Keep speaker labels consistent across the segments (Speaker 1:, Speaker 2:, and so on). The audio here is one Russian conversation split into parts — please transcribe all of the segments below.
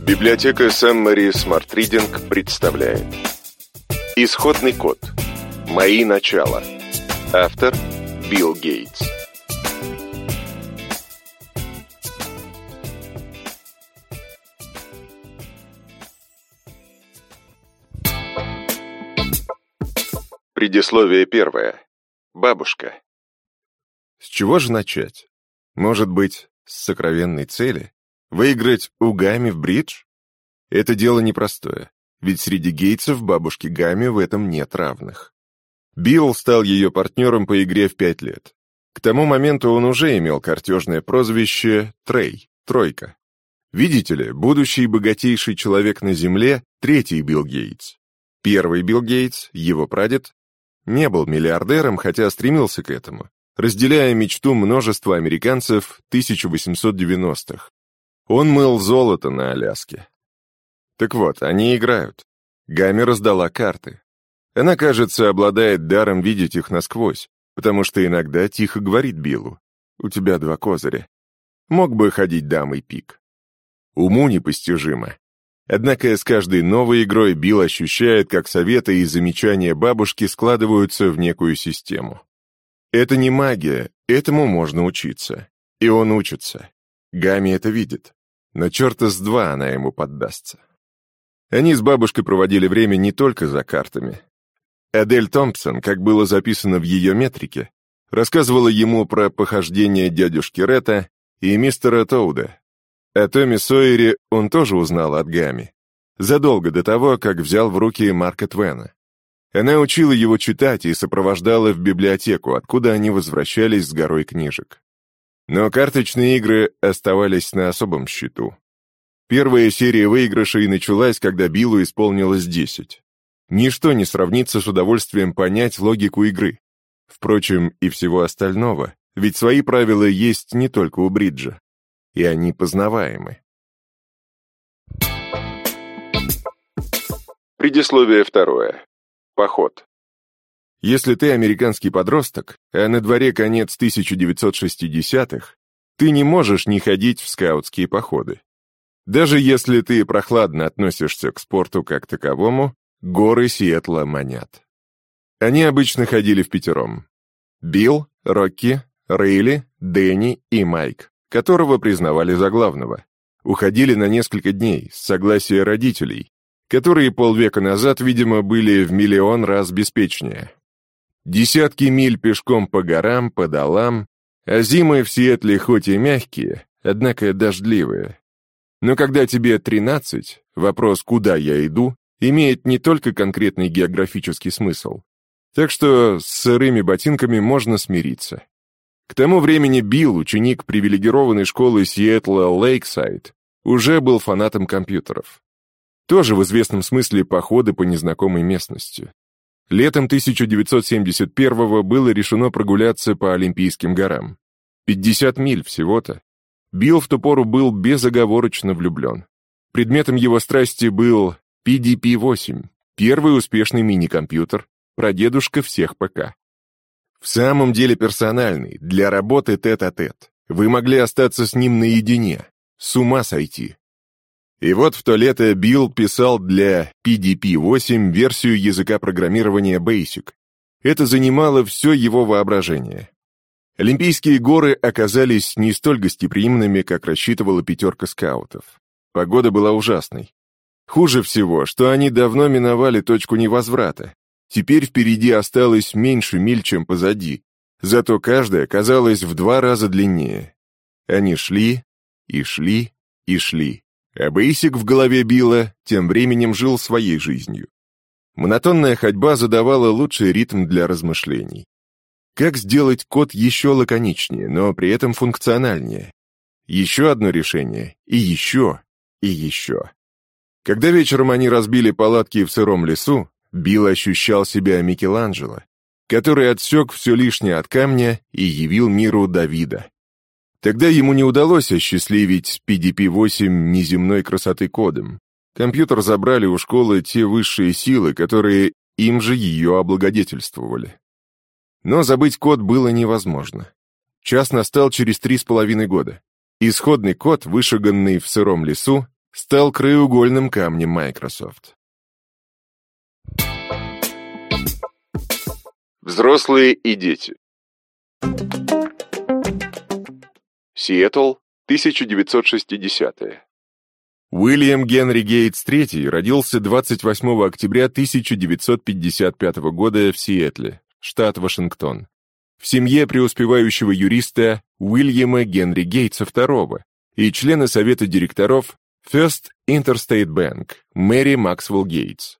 Speaker 1: Библиотека Саммари Smart Reading представляет Исходный код. Мои начала. Автор Билл Гейтс. Предисловие первое. Бабушка.
Speaker 2: С чего же начать? Может быть, с сокровенной цели? Выиграть у Гами в бридж? Это дело непростое, ведь среди гейтсов бабушки Гами в этом нет равных. Билл стал ее партнером по игре в пять лет. К тому моменту он уже имел картежное прозвище Трей, Тройка. Видите ли, будущий богатейший человек на Земле — третий Билл Гейтс. Первый Билл Гейтс, его прадед, не был миллиардером, хотя стремился к этому, разделяя мечту множества американцев 1890-х. Он мыл золото на Аляске. Так вот, они играют. Гами раздала карты. Она, кажется, обладает даром видеть их насквозь, потому что иногда тихо говорит Биллу. «У тебя два козыря. Мог бы ходить дамой пик». Уму непостижимо. Однако с каждой новой игрой Билл ощущает, как советы и замечания бабушки складываются в некую систему. Это не магия, этому можно учиться. И он учится. Гами это видит. Но черта с два она ему поддастся. Они с бабушкой проводили время не только за картами. Эдель Томпсон, как было записано в ее метрике, рассказывала ему про похождения дядюшки Ретта и мистера Тоуда, о Томе Сойере он тоже узнал от Гами, задолго до того, как взял в руки Марка Твена. Она учила его читать и сопровождала в библиотеку, откуда они возвращались с горой книжек. Но карточные игры оставались на особом счету. Первая серия выигрышей началась, когда Биллу исполнилось 10. Ничто не сравнится с удовольствием понять логику игры. Впрочем, и всего остального, ведь свои правила есть не только у Бриджа и они познаваемы.
Speaker 1: Предисловие второе. Поход.
Speaker 2: Если ты американский подросток, а на дворе конец 1960-х, ты не можешь не ходить в скаутские походы. Даже если ты прохладно относишься к спорту как таковому, горы Сиэтла манят. Они обычно ходили в пятером. Билл, Рокки, Рейли, Дэнни и Майк которого признавали за главного. Уходили на несколько дней, с согласия родителей, которые полвека назад, видимо, были в миллион раз беспечнее. Десятки миль пешком по горам, по долам, а зимы в Сиэтле хоть и мягкие, однако дождливые. Но когда тебе 13, вопрос «куда я иду» имеет не только конкретный географический смысл. Так что с сырыми ботинками можно смириться. К тому времени Билл, ученик привилегированной школы Сиэтла Лейксайд, уже был фанатом компьютеров. Тоже в известном смысле походы по незнакомой местности. Летом 1971-го было решено прогуляться по Олимпийским горам. 50 миль всего-то. Билл в ту пору был безоговорочно влюблен. Предметом его страсти был PDP-8, первый успешный мини-компьютер, прадедушка всех ПК. В самом деле персональный, для работы тет-а-тет. -тет. Вы могли остаться с ним наедине. С ума сойти. И вот в то лето Билл писал для PDP-8 версию языка программирования Basic. Это занимало все его воображение. Олимпийские горы оказались не столь гостеприимными, как рассчитывала пятерка скаутов. Погода была ужасной. Хуже всего, что они давно миновали точку невозврата, Теперь впереди осталось меньше миль, чем позади, зато каждая казалась в два раза длиннее. Они шли и шли и шли, а Бейсик в голове Билла тем временем жил своей жизнью. Монотонная ходьба задавала лучший ритм для размышлений. Как сделать код еще лаконичнее, но при этом функциональнее? Еще одно решение, и еще, и еще. Когда вечером они разбили палатки в сыром лесу, Билл ощущал себя Микеланджело, который отсек все лишнее от камня и явил миру Давида. Тогда ему не удалось осчастливить PDP-8 неземной красоты кодом. Компьютер забрали у школы те высшие силы, которые им же ее облагодетельствовали. Но забыть код было невозможно. Час настал через три с половиной года. Исходный код, вышаганный в сыром лесу, стал краеугольным камнем Microsoft.
Speaker 1: Взрослые и дети. Сиэтл, 1960-е.
Speaker 2: Уильям Генри Гейтс III родился 28 октября 1955 года в Сиэтле, штат Вашингтон, в семье преуспевающего юриста Уильяма Генри Гейтса II и члена совета директоров First Interstate Bank Мэри Максвелл Гейтс.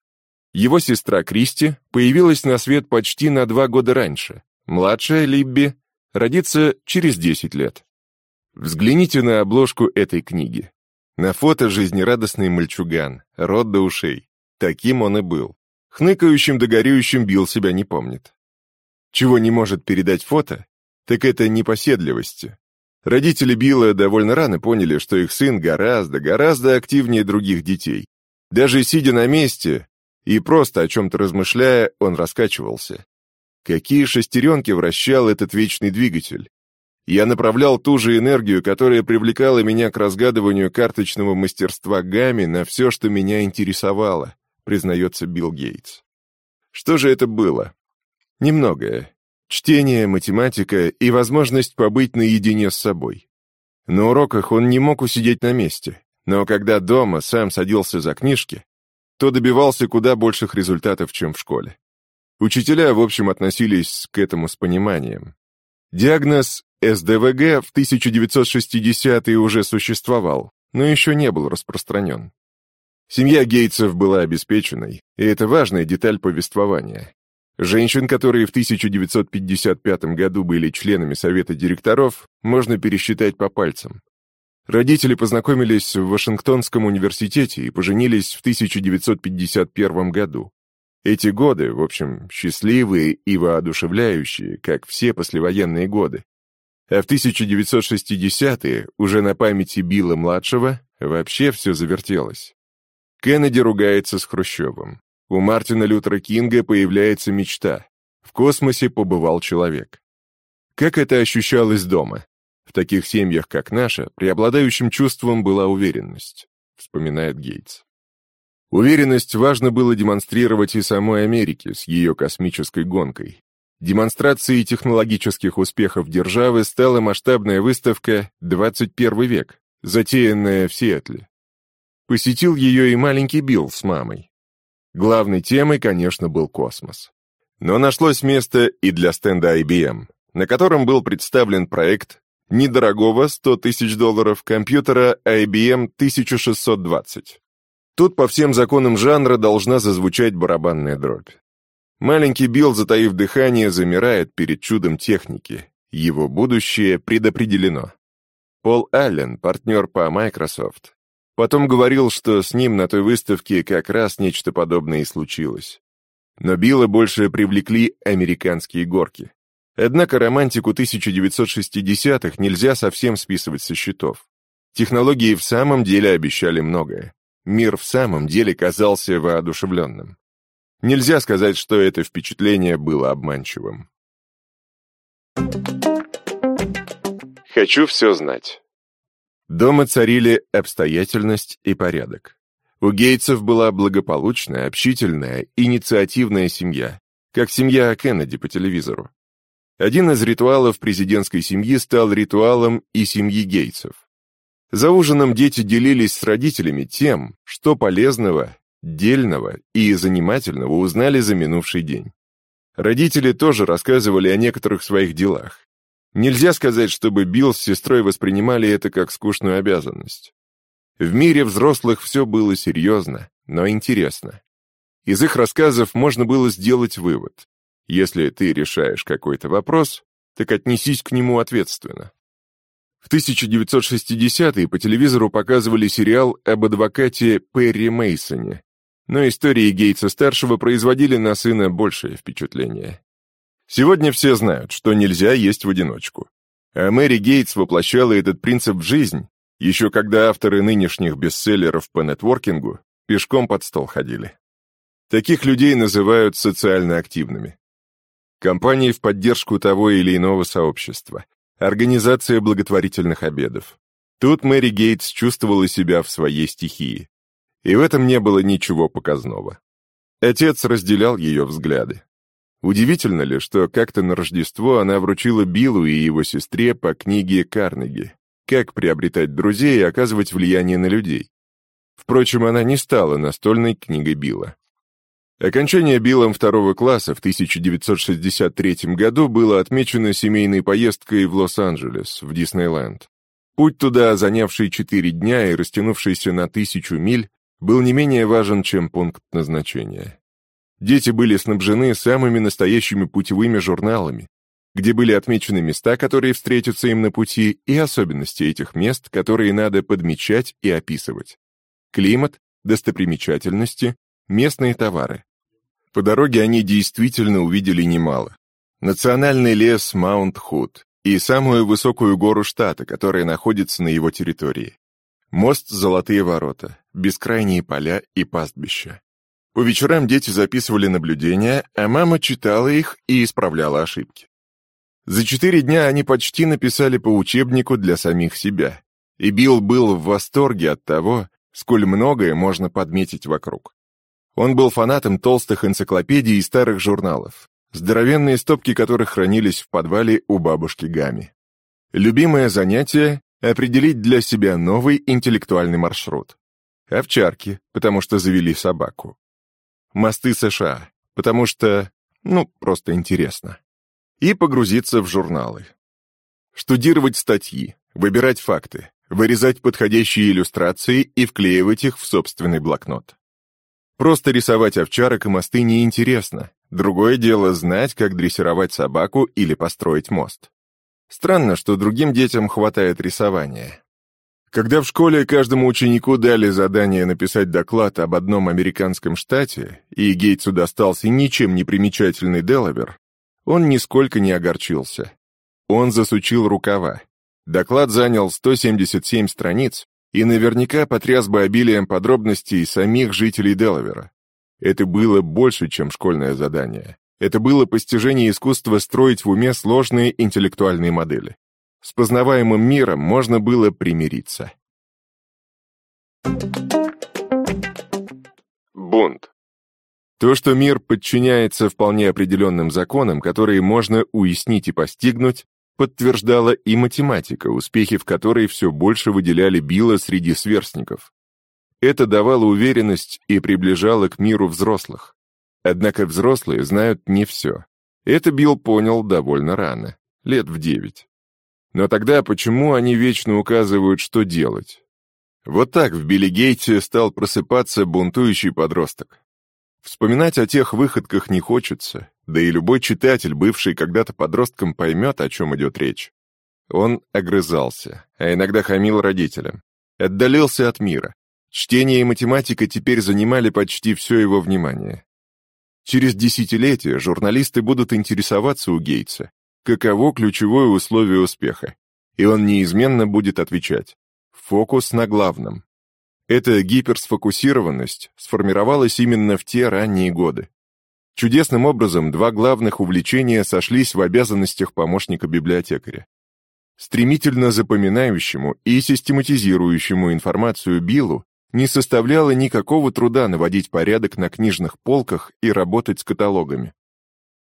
Speaker 2: Его сестра Кристи появилась на свет почти на два года раньше. Младшая Либби родится через 10 лет. Взгляните на обложку этой книги. На фото жизнерадостный мальчуган, рот до ушей. Таким он и был. Хныкающим да горюющим бил себя не помнит. Чего не может передать фото, так это непоседливости. Родители Билла довольно рано поняли, что их сын гораздо, гораздо активнее других детей. Даже сидя на месте, и просто о чем-то размышляя, он раскачивался. Какие шестеренки вращал этот вечный двигатель? Я направлял ту же энергию, которая привлекала меня к разгадыванию карточного мастерства Гами на все, что меня интересовало, признается Билл Гейтс. Что же это было? Немногое. Чтение, математика и возможность побыть наедине с собой. На уроках он не мог усидеть на месте, но когда дома сам садился за книжки, то добивался куда больших результатов, чем в школе. Учителя, в общем, относились к этому с пониманием. Диагноз СДВГ в 1960-е уже существовал, но еще не был распространен. Семья Гейтсов была обеспеченной, и это важная деталь повествования. Женщин, которые в 1955 году были членами совета директоров, можно пересчитать по пальцам. Родители познакомились в Вашингтонском университете и поженились в 1951 году. Эти годы, в общем, счастливые и воодушевляющие, как все послевоенные годы. А в 1960-е, уже на памяти Билла-младшего, вообще все завертелось. Кеннеди ругается с Хрущевым. У Мартина Лютера Кинга появляется мечта. В космосе побывал человек. Как это ощущалось дома? В таких семьях, как наша, преобладающим чувством была уверенность, вспоминает Гейтс. Уверенность важно было демонстрировать и самой Америке с ее космической гонкой. Демонстрацией технологических успехов державы стала масштабная выставка «21 век», затеянная в Сиэтле. Посетил ее и маленький Билл с мамой. Главной темой, конечно, был космос. Но нашлось место и для стенда IBM, на котором был представлен проект недорогого 100 тысяч долларов компьютера IBM 1620. Тут по всем законам жанра должна зазвучать барабанная дробь. Маленький Билл, затаив дыхание, замирает перед чудом техники. Его будущее предопределено. Пол Аллен, партнер по Microsoft, потом говорил, что с ним на той выставке как раз нечто подобное и случилось. Но Билла больше привлекли американские горки. Однако романтику 1960-х нельзя совсем списывать со счетов. Технологии в самом деле обещали многое. Мир в самом деле казался воодушевленным. Нельзя сказать, что это впечатление было обманчивым.
Speaker 1: Хочу все знать.
Speaker 2: Дома царили обстоятельность и порядок. У Гейтсов была благополучная, общительная, инициативная семья, как семья Кеннеди по телевизору. Один из ритуалов президентской семьи стал ритуалом и семьи Гейтсов. За ужином дети делились с родителями тем, что полезного, дельного и занимательного узнали за минувший день. Родители тоже рассказывали о некоторых своих делах. Нельзя сказать, чтобы Билл с сестрой воспринимали это как скучную обязанность. В мире взрослых все было серьезно, но интересно. Из их рассказов можно было сделать вывод. Если ты решаешь какой-то вопрос, так отнесись к нему ответственно. В 1960-е по телевизору показывали сериал об адвокате Перри Мейсоне, но истории Гейтса-старшего производили на сына большее впечатление. Сегодня все знают, что нельзя есть в одиночку. А Мэри Гейтс воплощала этот принцип в жизнь, еще когда авторы нынешних бестселлеров по нетворкингу пешком под стол ходили. Таких людей называют социально активными. Компании в поддержку того или иного сообщества, организация благотворительных обедов. Тут Мэри Гейтс чувствовала себя в своей стихии. И в этом не было ничего показного. Отец разделял ее взгляды. Удивительно ли, что как-то на Рождество она вручила Биллу и его сестре по книге Карнеги «Как приобретать друзей и оказывать влияние на людей». Впрочем, она не стала настольной книгой Билла. Окончание Биллом второго класса в 1963 году было отмечено семейной поездкой в Лос-Анджелес, в Диснейленд. Путь туда, занявший четыре дня и растянувшийся на тысячу миль, был не менее важен, чем пункт назначения. Дети были снабжены самыми настоящими путевыми журналами, где были отмечены места, которые встретятся им на пути, и особенности этих мест, которые надо подмечать и описывать. Климат, достопримечательности, местные товары. По дороге они действительно увидели немало. Национальный лес Маунт-Худ и самую высокую гору штата, которая находится на его территории. Мост Золотые ворота, бескрайние поля и пастбища. По вечерам дети записывали наблюдения, а мама читала их и исправляла ошибки. За четыре дня они почти написали по учебнику для самих себя. И Билл был в восторге от того, сколь многое можно подметить вокруг. Он был фанатом толстых энциклопедий и старых журналов, здоровенные стопки которых хранились в подвале у бабушки Гами. Любимое занятие — определить для себя новый интеллектуальный маршрут. Овчарки, потому что завели собаку. Мосты США, потому что, ну, просто интересно. И погрузиться в журналы. Штудировать статьи, выбирать факты, вырезать подходящие иллюстрации и вклеивать их в собственный блокнот. Просто рисовать овчарок и мосты неинтересно. Другое дело знать, как дрессировать собаку или построить мост. Странно, что другим детям хватает рисования. Когда в школе каждому ученику дали задание написать доклад об одном американском штате, и Гейтсу достался ничем не примечательный Делавер, он нисколько не огорчился. Он засучил рукава. Доклад занял 177 страниц, и наверняка потряс бы обилием подробностей самих жителей Делавера. Это было больше, чем школьное задание. Это было постижение искусства строить в уме сложные интеллектуальные модели. С познаваемым миром можно было примириться.
Speaker 1: Бунт.
Speaker 2: То, что мир подчиняется вполне определенным законам, которые можно уяснить и постигнуть, подтверждала и математика, успехи в которой все больше выделяли Билла среди сверстников. Это давало уверенность и приближало к миру взрослых. Однако взрослые знают не все. Это Билл понял довольно рано, лет в девять. Но тогда почему они вечно указывают, что делать? Вот так в Билли Гейте стал просыпаться бунтующий подросток. Вспоминать о тех выходках не хочется, да и любой читатель, бывший когда-то подростком, поймет, о чем идет речь. Он огрызался, а иногда хамил родителям. Отдалился от мира. Чтение и математика теперь занимали почти все его внимание. Через десятилетия журналисты будут интересоваться у Гейтса, каково ключевое условие успеха, и он неизменно будет отвечать «фокус на главном». Эта гиперсфокусированность сформировалась именно в те ранние годы. Чудесным образом два главных увлечения сошлись в обязанностях помощника библиотекаря. Стремительно запоминающему и систематизирующему информацию Биллу не составляло никакого труда наводить порядок на книжных полках и работать с каталогами.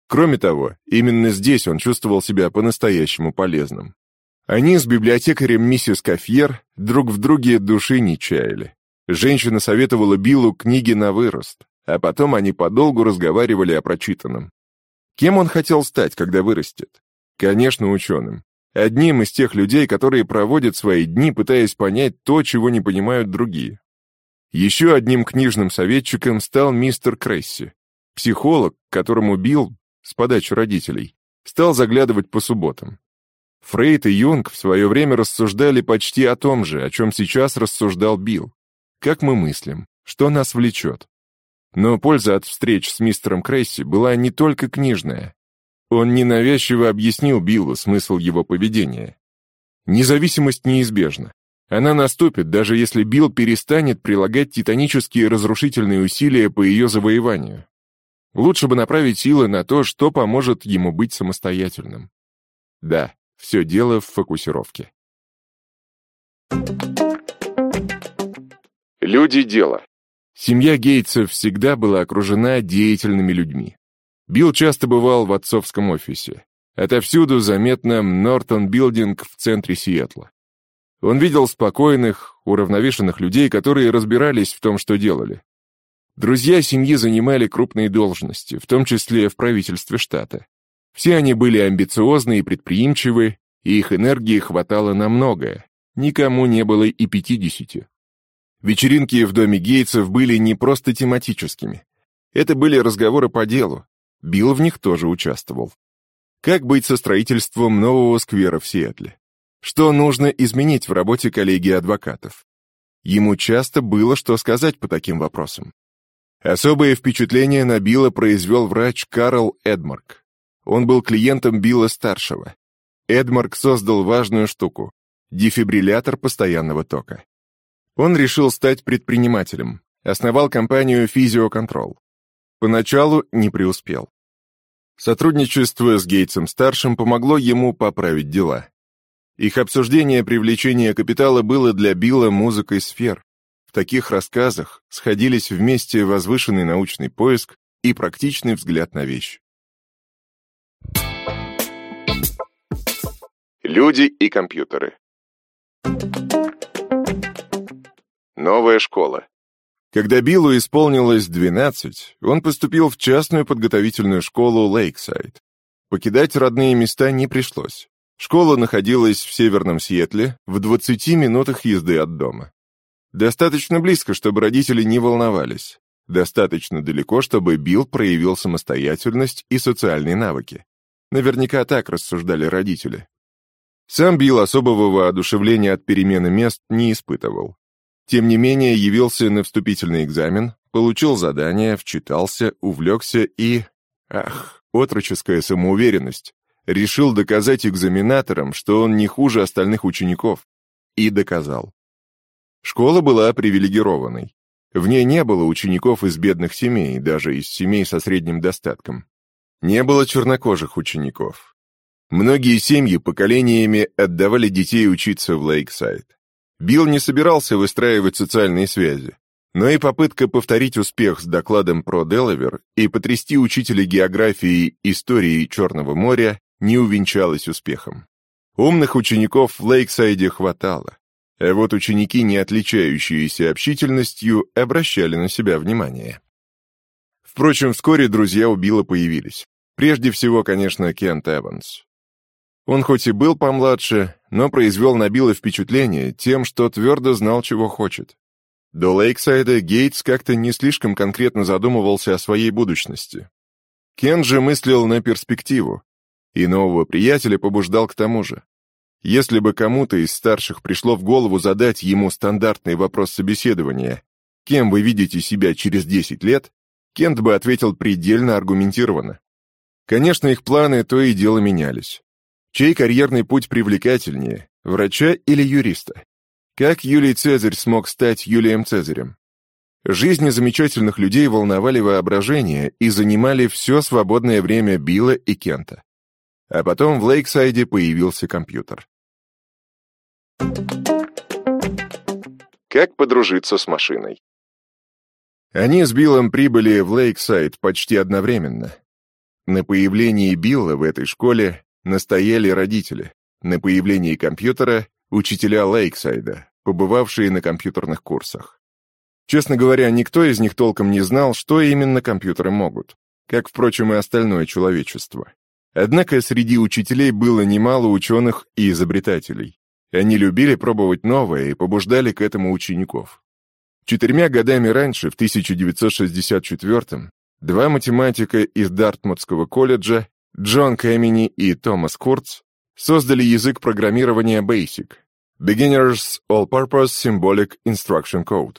Speaker 2: Кроме того, именно здесь он чувствовал себя по-настоящему полезным. Они с библиотекарем миссис Кафьер друг в друге души не чаяли. Женщина советовала Биллу книги на вырост, а потом они подолгу разговаривали о прочитанном. Кем он хотел стать, когда вырастет? Конечно, ученым. Одним из тех людей, которые проводят свои дни, пытаясь понять то, чего не понимают другие. Еще одним книжным советчиком стал мистер Кресси, психолог, которому Билл, с подачи родителей, стал заглядывать по субботам. Фрейд и Юнг в свое время рассуждали почти о том же, о чем сейчас рассуждал Билл. Как мы мыслим? Что нас влечет? Но польза от встреч с мистером Крейси была не только книжная. Он ненавязчиво объяснил Биллу смысл его поведения. Независимость неизбежна. Она наступит, даже если Билл перестанет прилагать титанические разрушительные усилия по ее завоеванию. Лучше бы направить силы на то, что поможет ему быть самостоятельным. Да, все дело в фокусировке.
Speaker 1: Люди дела.
Speaker 2: Семья Гейтсов всегда была окружена деятельными людьми. Билл часто бывал в отцовском офисе. Отовсюду заметно Нортон Билдинг в центре Сиэтла. Он видел спокойных, уравновешенных людей, которые разбирались в том, что делали. Друзья семьи занимали крупные должности, в том числе в правительстве штата. Все они были амбициозны и предприимчивы, и их энергии хватало на многое. Никому не было и пятидесяти. Вечеринки в доме Гейтсов были не просто тематическими. Это были разговоры по делу. Билл в них тоже участвовал. Как быть со строительством нового сквера в Сиэтле? Что нужно изменить в работе коллегии адвокатов? Ему часто было что сказать по таким вопросам. Особое впечатление на Билла произвел врач Карл Эдмарк. Он был клиентом Билла-старшего. Эдмарк создал важную штуку — дефибриллятор постоянного тока. Он решил стать предпринимателем, основал компанию «Физиоконтрол». Поначалу не преуспел. Сотрудничество с Гейтсом-старшим помогло ему поправить дела. Их обсуждение привлечения капитала было для Билла музыкой сфер. В таких рассказах сходились вместе возвышенный научный поиск и практичный взгляд на вещь.
Speaker 1: Люди и компьютеры. Новая школа.
Speaker 2: Когда Биллу исполнилось 12, он поступил в частную подготовительную школу Лейксайд. Покидать родные места не пришлось. Школа находилась в северном Сиэтле, в 20 минутах езды от дома. Достаточно близко, чтобы родители не волновались. Достаточно далеко, чтобы Билл проявил самостоятельность и социальные навыки. Наверняка так рассуждали родители. Сам Билл особого воодушевления от перемены мест не испытывал. Тем не менее, явился на вступительный экзамен, получил задание, вчитался, увлекся и... Ах, отроческая самоуверенность. Решил доказать экзаменаторам, что он не хуже остальных учеников. И доказал. Школа была привилегированной. В ней не было учеников из бедных семей, даже из семей со средним достатком. Не было чернокожих учеников. Многие семьи поколениями отдавали детей учиться в Лейксайд. Билл не собирался выстраивать социальные связи, но и попытка повторить успех с докладом про Делавер и потрясти учителя географии истории Черного моря не увенчалась успехом. Умных учеников в Лейксайде хватало, а вот ученики, не отличающиеся общительностью, обращали на себя внимание. Впрочем, вскоре друзья у Билла появились. Прежде всего, конечно, Кент Эванс. Он хоть и был помладше, но произвел на Билла впечатление тем, что твердо знал, чего хочет. До Лейксайда Гейтс как-то не слишком конкретно задумывался о своей будущности. Кен же мыслил на перспективу, и нового приятеля побуждал к тому же. Если бы кому-то из старших пришло в голову задать ему стандартный вопрос собеседования «Кем вы видите себя через 10 лет?», Кент бы ответил предельно аргументированно. Конечно, их планы то и дело менялись. Чей карьерный путь привлекательнее, врача или юриста? Как Юлий Цезарь смог стать Юлием Цезарем? Жизни замечательных людей волновали воображение и занимали все свободное время Билла и Кента. А потом в Лейксайде появился компьютер.
Speaker 1: Как подружиться с машиной?
Speaker 2: Они с Биллом прибыли в Лейксайд почти одновременно. На появлении Билла в этой школе настояли родители, на появлении компьютера — учителя Лейксайда, побывавшие на компьютерных курсах. Честно говоря, никто из них толком не знал, что именно компьютеры могут, как, впрочем, и остальное человечество. Однако среди учителей было немало ученых и изобретателей. Они любили пробовать новое и побуждали к этому учеников. Четырьмя годами раньше, в 1964 два математика из Дартмутского колледжа Джон Кэмини и Томас Курц создали язык программирования BASIC Beginner's All-Purpose Symbolic Instruction Code.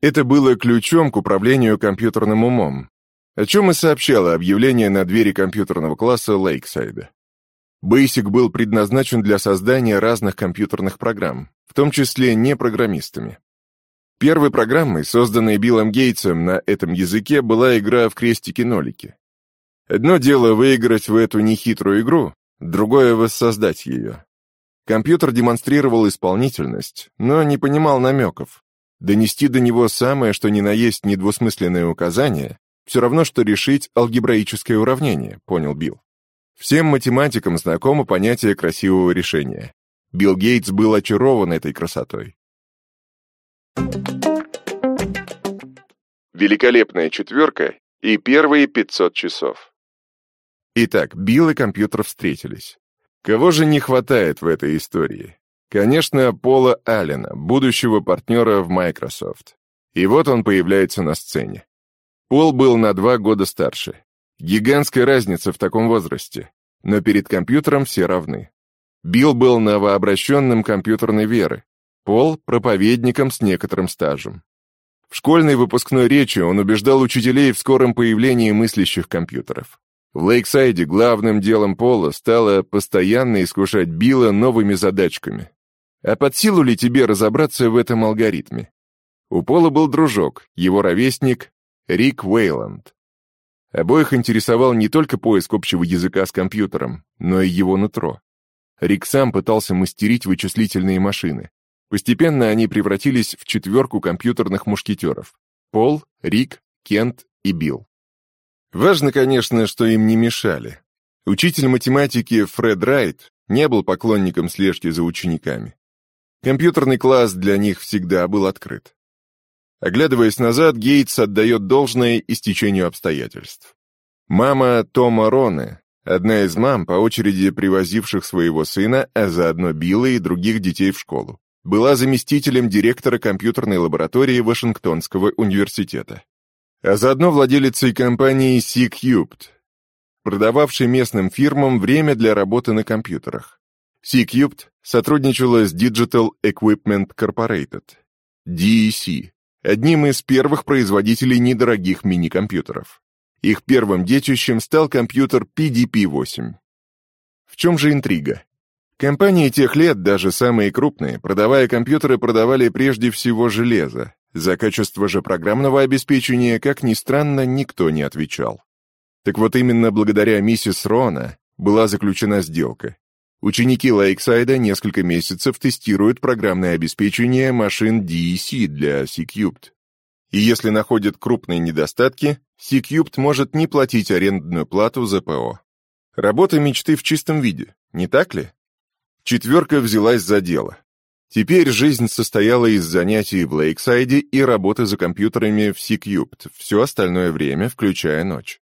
Speaker 2: Это было ключом к управлению компьютерным умом, о чем и сообщало объявление на двери компьютерного класса Лейксайда. BASIC был предназначен для создания разных компьютерных программ, в том числе не программистами. Первой программой, созданной Биллом Гейтсом на этом языке, была игра в крестики-нолики. Одно дело выиграть в эту нехитрую игру, другое — воссоздать ее. Компьютер демонстрировал исполнительность, но не понимал намеков. Донести до него самое, что ни на есть недвусмысленное указание, все равно, что решить алгебраическое уравнение, понял Билл. Всем математикам знакомо понятие красивого решения. Билл Гейтс был очарован этой красотой.
Speaker 1: Великолепная четверка и первые 500 часов.
Speaker 2: Итак, Билл и компьютер встретились. Кого же не хватает в этой истории? Конечно, Пола Аллена, будущего партнера в Microsoft. И вот он появляется на сцене. Пол был на два года старше. Гигантская разница в таком возрасте. Но перед компьютером все равны. Билл был новообращенным компьютерной веры. Пол — проповедником с некоторым стажем. В школьной выпускной речи он убеждал учителей в скором появлении мыслящих компьютеров. В Лейксайде главным делом Пола стало постоянно искушать Билла новыми задачками. А под силу ли тебе разобраться в этом алгоритме? У Пола был дружок, его ровесник Рик Уэйланд. Обоих интересовал не только поиск общего языка с компьютером, но и его нутро. Рик сам пытался мастерить вычислительные машины. Постепенно они превратились в четверку компьютерных мушкетеров. Пол, Рик, Кент и Билл. Важно, конечно, что им не мешали. Учитель математики Фред Райт не был поклонником слежки за учениками. Компьютерный класс для них всегда был открыт. Оглядываясь назад, Гейтс отдает должное истечению обстоятельств. Мама Тома Роне, одна из мам, по очереди привозивших своего сына, а заодно Билла и других детей в школу, была заместителем директора компьютерной лаборатории Вашингтонского университета, а заодно владелицей компании C-Cubed, продававшей местным фирмам время для работы на компьютерах. C-Cubed сотрудничала с Digital Equipment Corporated, DEC, одним из первых производителей недорогих мини-компьютеров. Их первым детищем стал компьютер PDP-8. В чем же интрига? Компании тех лет, даже самые крупные, продавая компьютеры, продавали прежде всего железо. За качество же программного обеспечения, как ни странно, никто не отвечал. Так вот именно благодаря миссис Рона была заключена сделка. Ученики Лейксайда несколько месяцев тестируют программное обеспечение машин DEC для C-Cubed. И если находят крупные недостатки, C-Cubed может не платить арендную плату за ПО. Работа мечты в чистом виде, не так ли? Четверка взялась за дело. Теперь жизнь состояла из занятий в Лейксайде и работы за компьютерами в C-Cubed, все остальное время, включая ночь.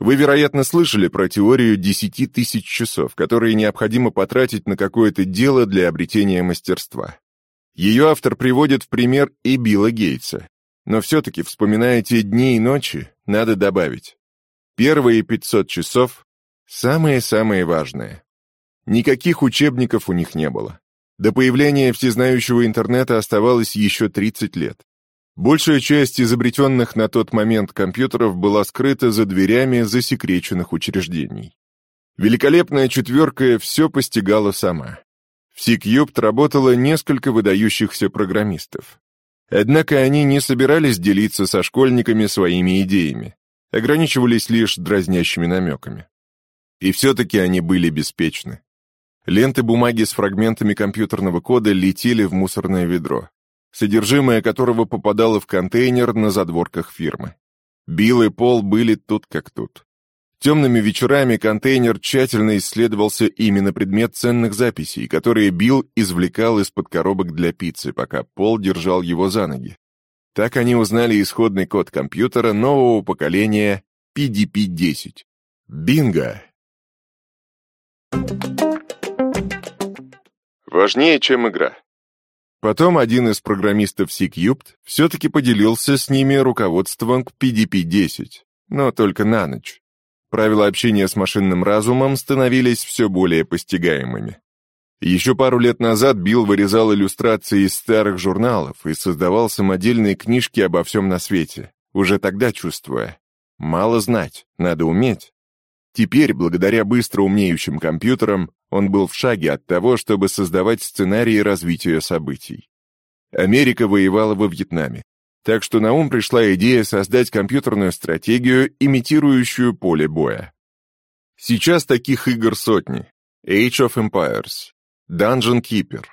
Speaker 2: Вы, вероятно, слышали про теорию 10 тысяч часов, которые необходимо потратить на какое-то дело для обретения мастерства. Ее автор приводит в пример и Билла Гейтса. Но все-таки, вспоминая те дни и ночи, надо добавить. Первые 500 часов — самые-самые важные. Никаких учебников у них не было. До появления всезнающего интернета оставалось еще 30 лет. Большая часть изобретенных на тот момент компьютеров была скрыта за дверями засекреченных учреждений. Великолепная четверка все постигала сама. В C-Cubed работало несколько выдающихся программистов. Однако они не собирались делиться со школьниками своими идеями, ограничивались лишь дразнящими намеками. И все-таки они были беспечны. Ленты бумаги с фрагментами компьютерного кода летели в мусорное ведро, содержимое которого попадало в контейнер на задворках фирмы. Билл и Пол были тут как тут. Темными вечерами контейнер тщательно исследовался именно предмет ценных записей, которые Билл извлекал из-под коробок для пиццы, пока Пол держал его за ноги. Так они узнали исходный код компьютера нового поколения PDP-10. Бинго!
Speaker 1: Важнее, чем игра.
Speaker 2: Потом один из программистов C-Cubed все-таки поделился с ними руководством к PDP-10, но только на ночь. Правила общения с машинным разумом становились все более постигаемыми. Еще пару лет назад Билл вырезал иллюстрации из старых журналов и создавал самодельные книжки обо всем на свете, уже тогда чувствуя. Мало знать, надо уметь. Теперь, благодаря быстро умнеющим компьютерам, он был в шаге от того, чтобы создавать сценарии развития событий. Америка воевала во Вьетнаме, так что на ум пришла идея создать компьютерную стратегию, имитирующую поле боя. Сейчас таких игр сотни. Age of Empires, Dungeon Keeper.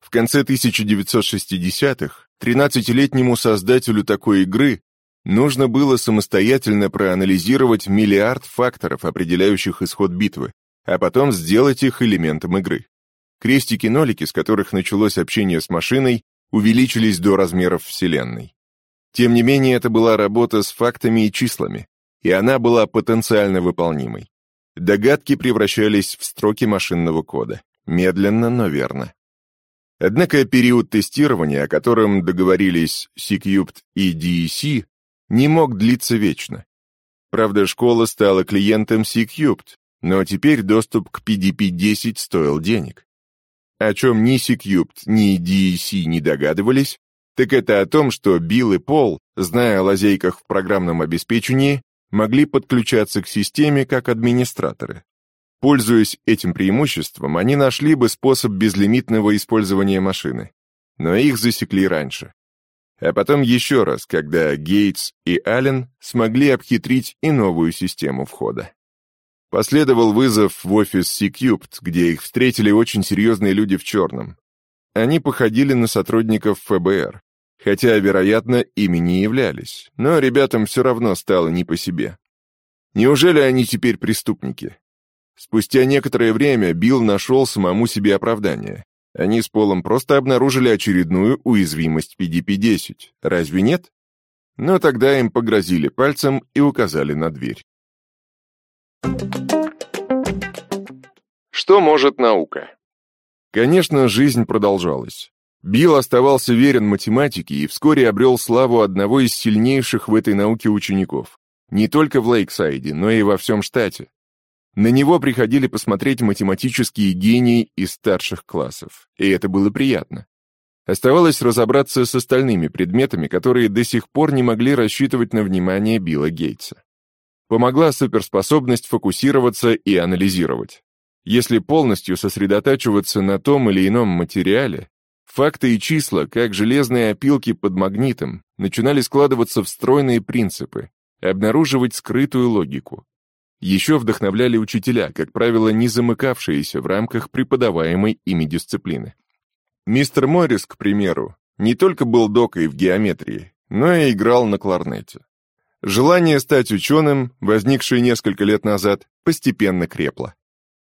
Speaker 2: В конце 1960-х 13-летнему создателю такой игры нужно было самостоятельно проанализировать миллиард факторов, определяющих исход битвы, а потом сделать их элементом игры. Крестики-нолики, с которых началось общение с машиной, увеличились до размеров Вселенной. Тем не менее, это была работа с фактами и числами, и она была потенциально выполнимой. Догадки превращались в строки машинного кода. Медленно, но верно. Однако период тестирования, о котором договорились C-Cubed и DEC, не мог длиться вечно. Правда, школа стала клиентом C-Cubed, но теперь доступ к PDP-10 стоил денег. О чем ни C-Cubed, ни DEC не догадывались, так это о том, что Билл и Пол, зная о лазейках в программном обеспечении, могли подключаться к системе как администраторы. Пользуясь этим преимуществом, они нашли бы способ безлимитного использования машины. Но их засекли раньше. А потом еще раз, когда Гейтс и Аллен смогли обхитрить и новую систему входа. Последовал вызов в офис C-Cubed, где их встретили очень серьезные люди в черном. Они походили на сотрудников ФБР, хотя, вероятно, ими не являлись, но ребятам все равно стало не по себе. Неужели они теперь преступники? Спустя некоторое время Билл нашел самому себе оправдание. Они с Полом просто обнаружили очередную уязвимость PDP-10, разве нет? Но тогда им погрозили пальцем и указали на дверь.
Speaker 1: Что может наука?
Speaker 2: Конечно, жизнь продолжалась. Билл оставался верен математике и вскоре обрел славу одного из сильнейших в этой науке учеников. Не только в Лейксайде, но и во всем штате. На него приходили посмотреть математические гении из старших классов, и это было приятно. Оставалось разобраться с остальными предметами, которые до сих пор не могли рассчитывать на внимание Билла Гейтса. Помогла суперспособность фокусироваться и анализировать. Если полностью сосредотачиваться на том или ином материале, факты и числа, как железные опилки под магнитом, начинали складываться в стройные принципы, обнаруживать скрытую логику. Еще вдохновляли учителя, как правило, не замыкавшиеся в рамках преподаваемой ими дисциплины. Мистер Моррис, к примеру, не только был докой в геометрии, но и играл на кларнете. Желание стать ученым, возникшее несколько лет назад, постепенно крепло.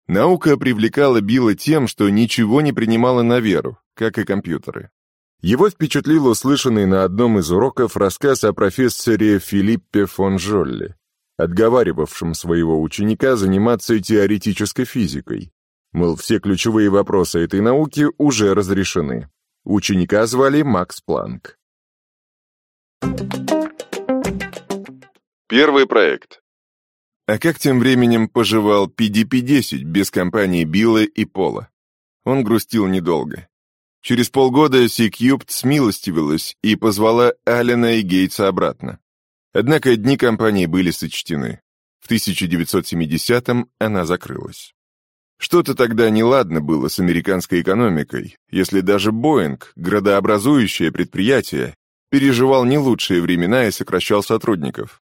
Speaker 2: Наука привлекала Билла тем, что ничего не принимала на веру, как и компьютеры. Его впечатлил услышанный на одном из уроков рассказ о профессоре Филиппе фон Жолле, отговаривавшем своего ученика заниматься теоретической физикой. Мол, все ключевые вопросы этой науки уже разрешены. Ученика звали Макс Планк.
Speaker 1: Первый проект.
Speaker 2: А как тем временем поживал PDP-10 без компании Билла и Пола? Он грустил недолго. Через полгода C-Cubed смилостивилась и позвала Аллена и Гейтса обратно. Однако дни компании были сочтены. В 1970-м она закрылась. Что-то тогда неладно было с американской экономикой, если даже Боинг, градообразующее предприятие, переживал не лучшие времена и сокращал сотрудников.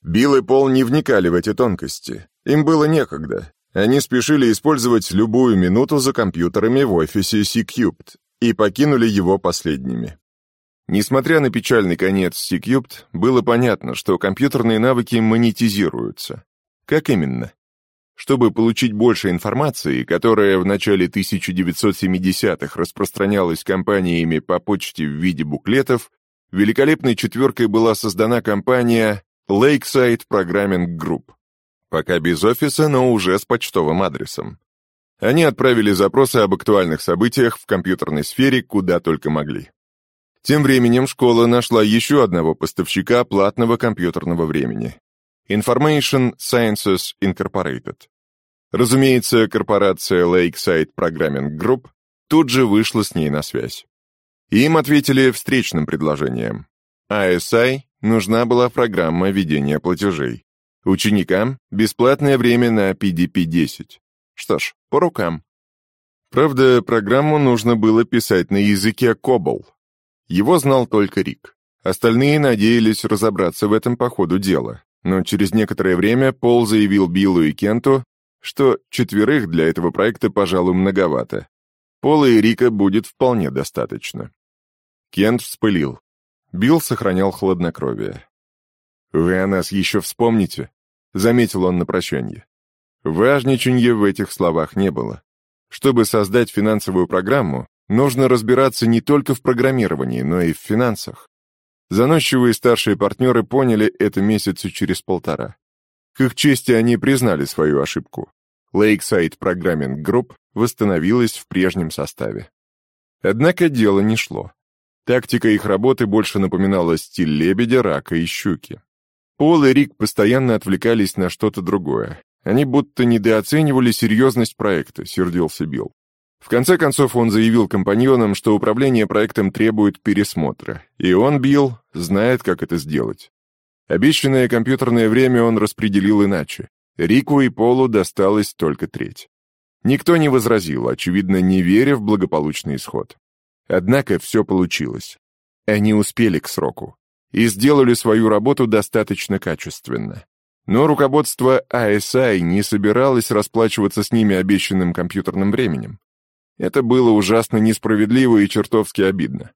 Speaker 2: Билл и Пол не вникали в эти тонкости. Им было некогда. Они спешили использовать любую минуту за компьютерами в офисе C-Cubed и покинули его последними. Несмотря на печальный конец C-Cubed, было понятно, что компьютерные навыки монетизируются. Как именно? Чтобы получить больше информации, которая в начале 1970-х распространялась компаниями по почте в виде буклетов, великолепной четверкой была создана компания Lakeside Programming Group. Пока без офиса, но уже с почтовым адресом. Они отправили запросы об актуальных событиях в компьютерной сфере куда только могли. Тем временем школа нашла еще одного поставщика платного компьютерного времени — Information Sciences Incorporated. Разумеется, корпорация Lakeside Programming Group тут же вышла с ней на связь. Им ответили встречным предложением. ASI нужна была программа ведения платежей. Ученикам — бесплатное время на PDP-10. Что ж, по рукам. Правда, программу нужно было писать на языке COBOL, его знал только Рик. Остальные надеялись разобраться в этом по ходу дела, но через некоторое время Пол заявил Биллу и Кенту, что четверых для этого проекта, пожалуй, многовато, Пола и Рика будет вполне достаточно. Кент вспылил. Билл сохранял хладнокровие. «Вы о нас еще вспомните?» — заметил он на прощанье. Важничанья в этих словах не было. Чтобы создать финансовую программу, нужно разбираться не только в программировании, но и в финансах. Заносчивые старшие партнеры поняли это месяца через полтора. К их чести они признали свою ошибку. Lakeside Programming Group восстановилась в прежнем составе. Однако дело не шло. Тактика их работы больше напоминала стиль лебедя, рака и щуки. Пол и Рик постоянно отвлекались на что-то другое. Они будто недооценивали серьезность проекта, сердился Билл. В конце концов он заявил компаньонам, что управление проектом требует пересмотра, и он, Билл, знает, как это сделать. Обещанное компьютерное время он распределил иначе. Рику и Полу досталась только треть. Никто не возразил, очевидно, не веря в благополучный исход. Однако все получилось. Они успели к сроку и сделали свою работу достаточно качественно. Но руководство ASI не собиралось расплачиваться с ними обещанным компьютерным временем. Это было ужасно несправедливо и чертовски обидно.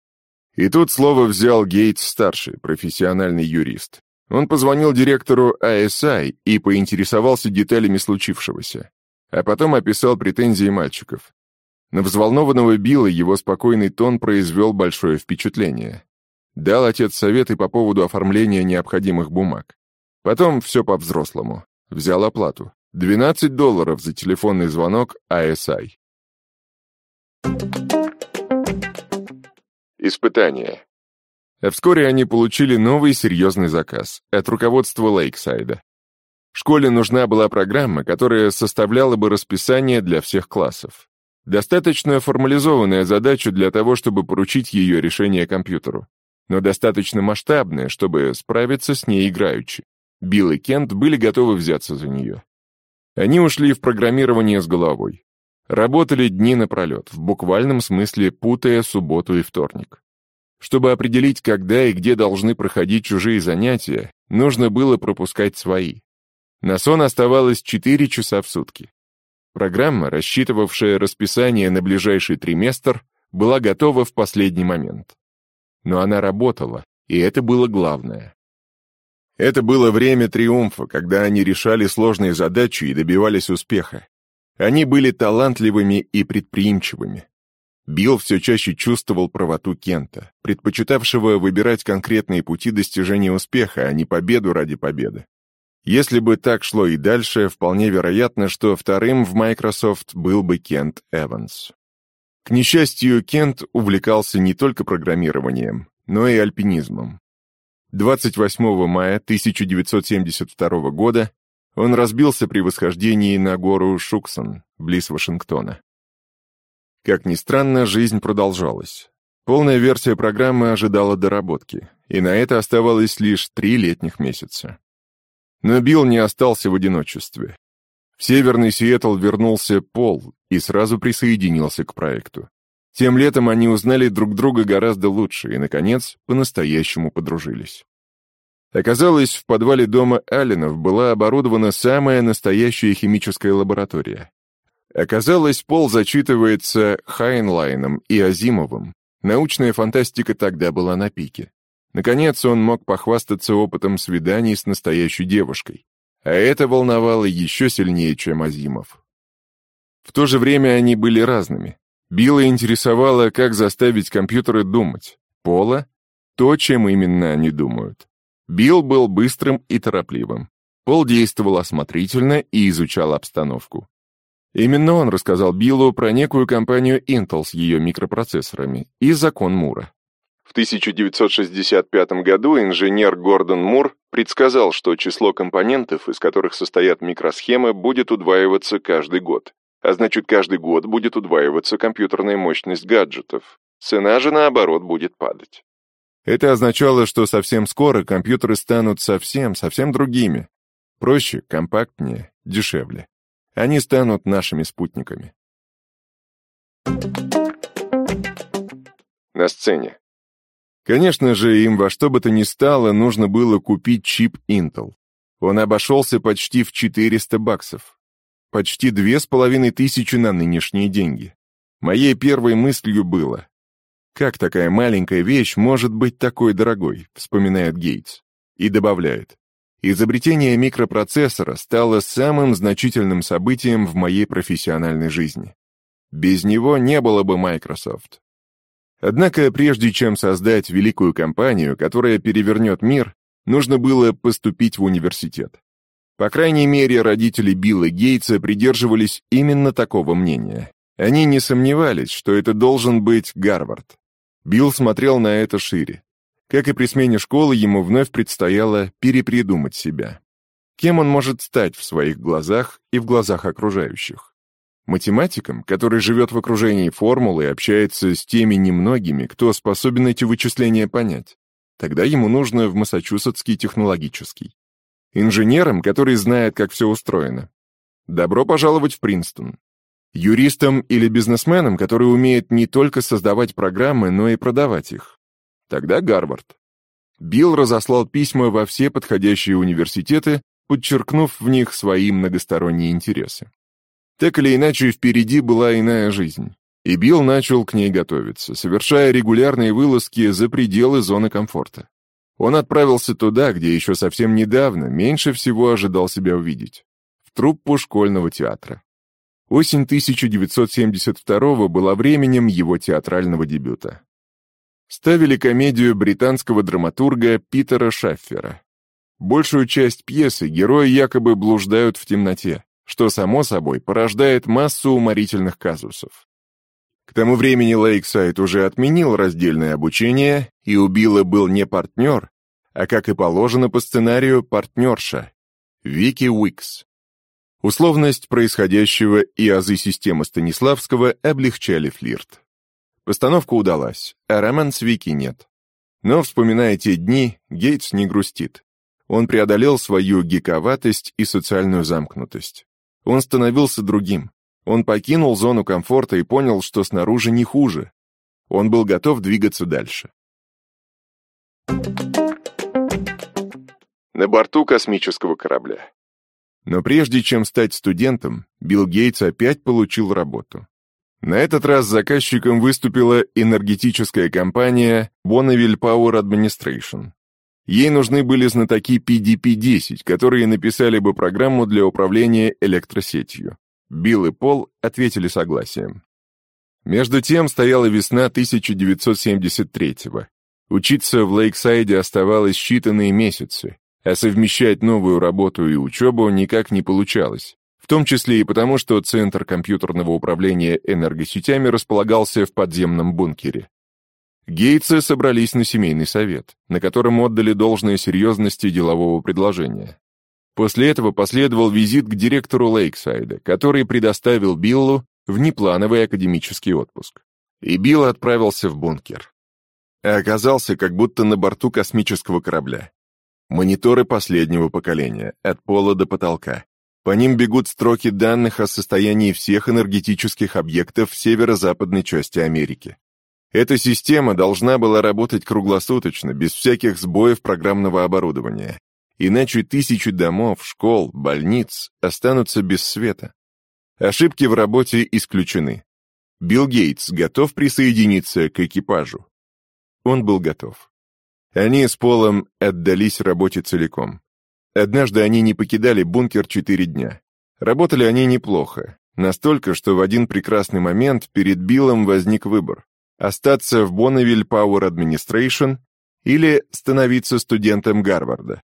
Speaker 2: И тут слово взял Гейтс-старший, профессиональный юрист. Он позвонил директору ASI и поинтересовался деталями случившегося, а потом описал претензии мальчиков. На взволнованного Билла его спокойный тон произвел большое впечатление. Дал отец советы по поводу оформления необходимых бумаг. Потом все по-взрослому. Взял оплату. 12 долларов за телефонный звонок ASI. Испытание. А вскоре они получили новый серьезный заказ от руководства Лейксайда. Школе нужна была программа, которая составляла бы расписание для всех классов. Достаточно формализованная задача для того, чтобы поручить ее решение компьютеру, но достаточно масштабная, чтобы справиться с ней играючи. Билл и Кент были готовы взяться за нее. Они ушли в программирование с головой. Работали дни напролет, в буквальном смысле путая субботу и вторник. Чтобы определить, когда и где должны проходить чужие занятия, нужно было пропускать свои. На сон оставалось 4 часа в сутки. Программа, рассчитывавшая расписание на ближайший триместр, была готова в последний момент. Но она работала, и это было главное. Это было время триумфа, когда они решали сложные задачи и добивались успеха. Они были талантливыми и предприимчивыми. Билл все чаще чувствовал правоту Кента, предпочитавшего выбирать конкретные пути достижения успеха, а не победу ради победы. Если бы так шло и дальше, вполне вероятно, что вторым в Microsoft был бы Кент Эванс. К несчастью, Кент увлекался не только программированием, но и альпинизмом. 28 мая 1972 года он разбился при восхождении на гору Шуксон, близ Вашингтона. Как ни странно, жизнь продолжалась. Полная версия программы ожидала доработки, и на это оставалось лишь три летних месяца. Но Билл не остался в одиночестве. В Северный Сиэтл вернулся Пол и сразу присоединился к проекту. Тем летом они узнали друг друга гораздо лучше и, наконец, по-настоящему подружились. Оказалось, в подвале дома Алленов была оборудована самая настоящая химическая лаборатория. Оказалось, Пол зачитывается Хайнлайном и Азимовым. Научная фантастика тогда была на пике. Наконец, он мог похвастаться опытом свиданий с настоящей девушкой. А это волновало еще сильнее, чем Азимов. В то же время они были разными. Билла интересовало, как заставить компьютеры думать. Пола — то, чем именно они думают. Билл был быстрым и торопливым. Пол действовал осмотрительно и изучал обстановку. Именно он рассказал Биллу про некую компанию Intel с ее микропроцессорами и закон Мура. В 1965 году инженер Гордон Мур предсказал, что число компонентов, из которых состоят микросхемы, будет удваиваться каждый год. А значит, каждый год будет удваиваться компьютерная мощность гаджетов. Цена же, наоборот, будет падать. Это означало, что совсем скоро компьютеры станут совсем, совсем другими. Проще, компактнее, дешевле. Они станут нашими спутниками. На сцене. Конечно же, им во что бы то ни стало нужно было купить чип Intel. Он обошелся почти в 400 баксов. Почти две с половиной тысячи на нынешние деньги. Моей первой мыслью было, как такая маленькая вещь может быть такой дорогой, вспоминает Гейтс, и добавляет, изобретение микропроцессора стало самым значительным событием в моей профессиональной жизни. Без него не было бы Microsoft. Однако, прежде чем создать великую компанию, которая перевернет мир, нужно было поступить в университет. По крайней мере, родители Билла Гейтса придерживались именно такого мнения. Они не сомневались, что это должен быть Гарвард. Билл смотрел на это шире. Как и при смене школы, ему вновь предстояло перепридумать себя. Кем он может стать в своих глазах и в глазах окружающих? Математиком, который живет в окружении формул и общается с теми немногими, кто способен эти вычисления понять. Тогда ему нужно в Массачусетский технологический. Инженером, который знает, как все устроено. Добро пожаловать в Принстон. Юристом или бизнесменом, который умеет не только создавать программы, но и продавать их. Тогда Гарвард. Билл разослал письма во все подходящие университеты, подчеркнув в них свои многосторонние интересы. Так или иначе, впереди была иная жизнь. И Билл начал к ней готовиться, совершая регулярные вылазки за пределы зоны комфорта. Он отправился туда, где еще совсем недавно меньше всего ожидал себя увидеть. В труппу школьного театра. Осень 1972 была временем его театрального дебюта. Ставили комедию британского драматурга Питера Шаффера. Большую часть пьесы герои якобы блуждают в темноте, что, само собой, порождает массу уморительных казусов. К тому времени Лейксайд уже отменил раздельное обучение, и у Билла был не партнер, а, как и положено по сценарию, партнерша, Вики Уикс. Условность происходящего и азы системы Станиславского облегчали флирт. Постановка удалась, а роман с Вики нет. Но, вспоминая те дни, Гейтс не грустит. Он преодолел свою гиковатость и социальную замкнутость. Он становился другим. Он покинул зону комфорта и понял, что снаружи не хуже. Он был готов двигаться дальше.
Speaker 1: На борту космического корабля.
Speaker 2: Но прежде чем стать студентом, Билл Гейтс опять получил работу. На этот раз заказчиком выступила энергетическая компания Bonneville Power Administration. Ей нужны были знатоки PDP-10, которые написали бы программу для управления электросетью. Билл и Пол ответили согласием. Между тем стояла весна 1973-го. Учиться в Лейксайде оставалось считанные месяцы, а совмещать новую работу и учебу никак не получалось. В том числе и потому, что Центр компьютерного управления энергосетями располагался в подземном бункере. Гейтсы собрались на семейный совет, на котором отдали должное серьезности делового предложения. После этого последовал визит к директору Лейксайда, который предоставил Биллу внеплановый академический отпуск. И Билл отправился в бункер. А оказался как будто на борту космического корабля. Мониторы последнего поколения, от пола до потолка. По ним бегут строки данных о состоянии всех энергетических объектов в северо-западной части Америки. Эта система должна была работать круглосуточно, без всяких сбоев программного оборудования. Иначе тысячи домов, школ, больниц останутся без света. Ошибки в работе исключены. Билл Гейтс готов присоединиться к экипажу. Он был готов. Они с Полом отдались работе целиком. Однажды они не покидали бункер четыре дня. Работали они неплохо, настолько, что в один прекрасный момент перед Биллом возник выбор остаться в Bonneville Power Administration или становиться студентом Гарварда.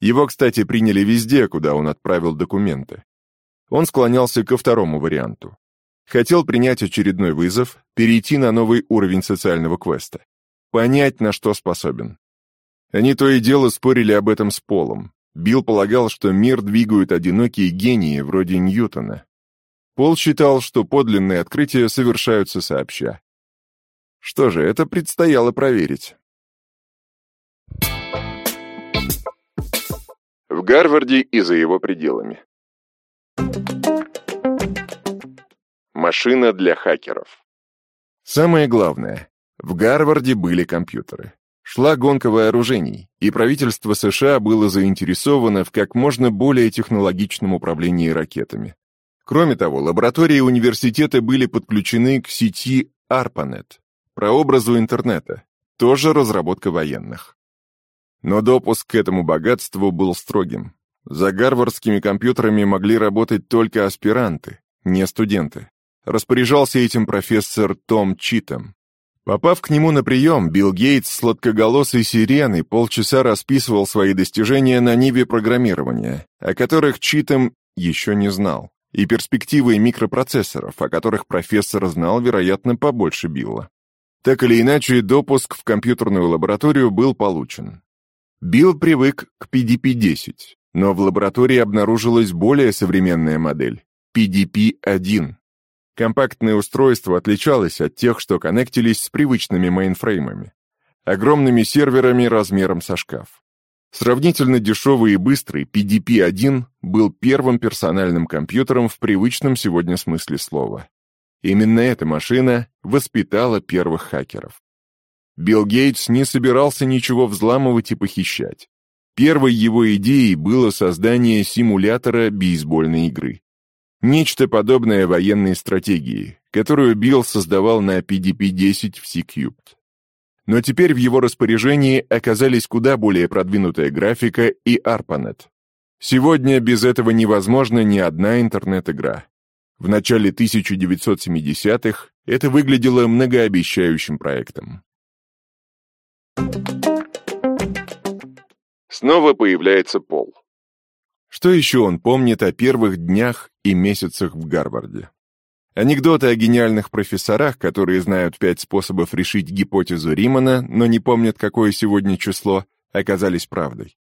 Speaker 2: Его, кстати, приняли везде, куда он отправил документы. Он склонялся ко второму варианту. Хотел принять очередной вызов, перейти на новый уровень социального квеста. Понять, на что способен. Они то и дело спорили об этом с Полом. Билл полагал, что мир двигают одинокие гении вроде Ньютона. Пол считал, что подлинные открытия совершаются сообща. Что же, это предстояло проверить.
Speaker 1: В Гарварде и за его пределами. Машина для хакеров.
Speaker 2: Самое главное, в Гарварде были компьютеры. Шла гонка вооружений, и правительство США было заинтересовано в как можно более технологичном управлении ракетами. Кроме того, лаборатории университета были подключены к сети ARPANET, прообразу интернета, тоже разработка военных. Но допуск к этому богатству был строгим. За гарвардскими компьютерами могли работать только аспиранты, не студенты. Распоряжался этим профессор Том Читом. Попав к нему на прием, Билл Гейтс сладкоголосой сиреной полчаса расписывал свои достижения на ниве программирования, о которых Читом еще не знал, и перспективы микропроцессоров, о которых профессор знал, вероятно, побольше Билла. Так или иначе, допуск в компьютерную лабораторию был получен. Билл привык к PDP-10, но в лаборатории обнаружилась более современная модель — PDP-1. Компактное устройство отличалось от тех, что коннектились с привычными мейнфреймами, огромными серверами размером со шкаф. Сравнительно дешевый и быстрый PDP-1 был первым персональным компьютером в привычном сегодня смысле слова. Именно эта машина воспитала первых хакеров. Билл Гейтс не собирался ничего взламывать и похищать. Первой его идеей было создание симулятора бейсбольной игры. Нечто подобное военной стратегии, которую Билл создавал на PDP-10 в C-Cubed. Но теперь в его распоряжении оказались куда более продвинутая графика и ARPANET. Сегодня без этого невозможна ни одна интернет-игра. В начале 1970-х это выглядело многообещающим проектом.
Speaker 1: Снова появляется Пол.
Speaker 2: Что еще он помнит о первых днях и месяцах в Гарварде? Анекдоты о гениальных профессорах, которые знают пять способов решить гипотезу Римана, но не помнят, какое сегодня число, оказались правдой.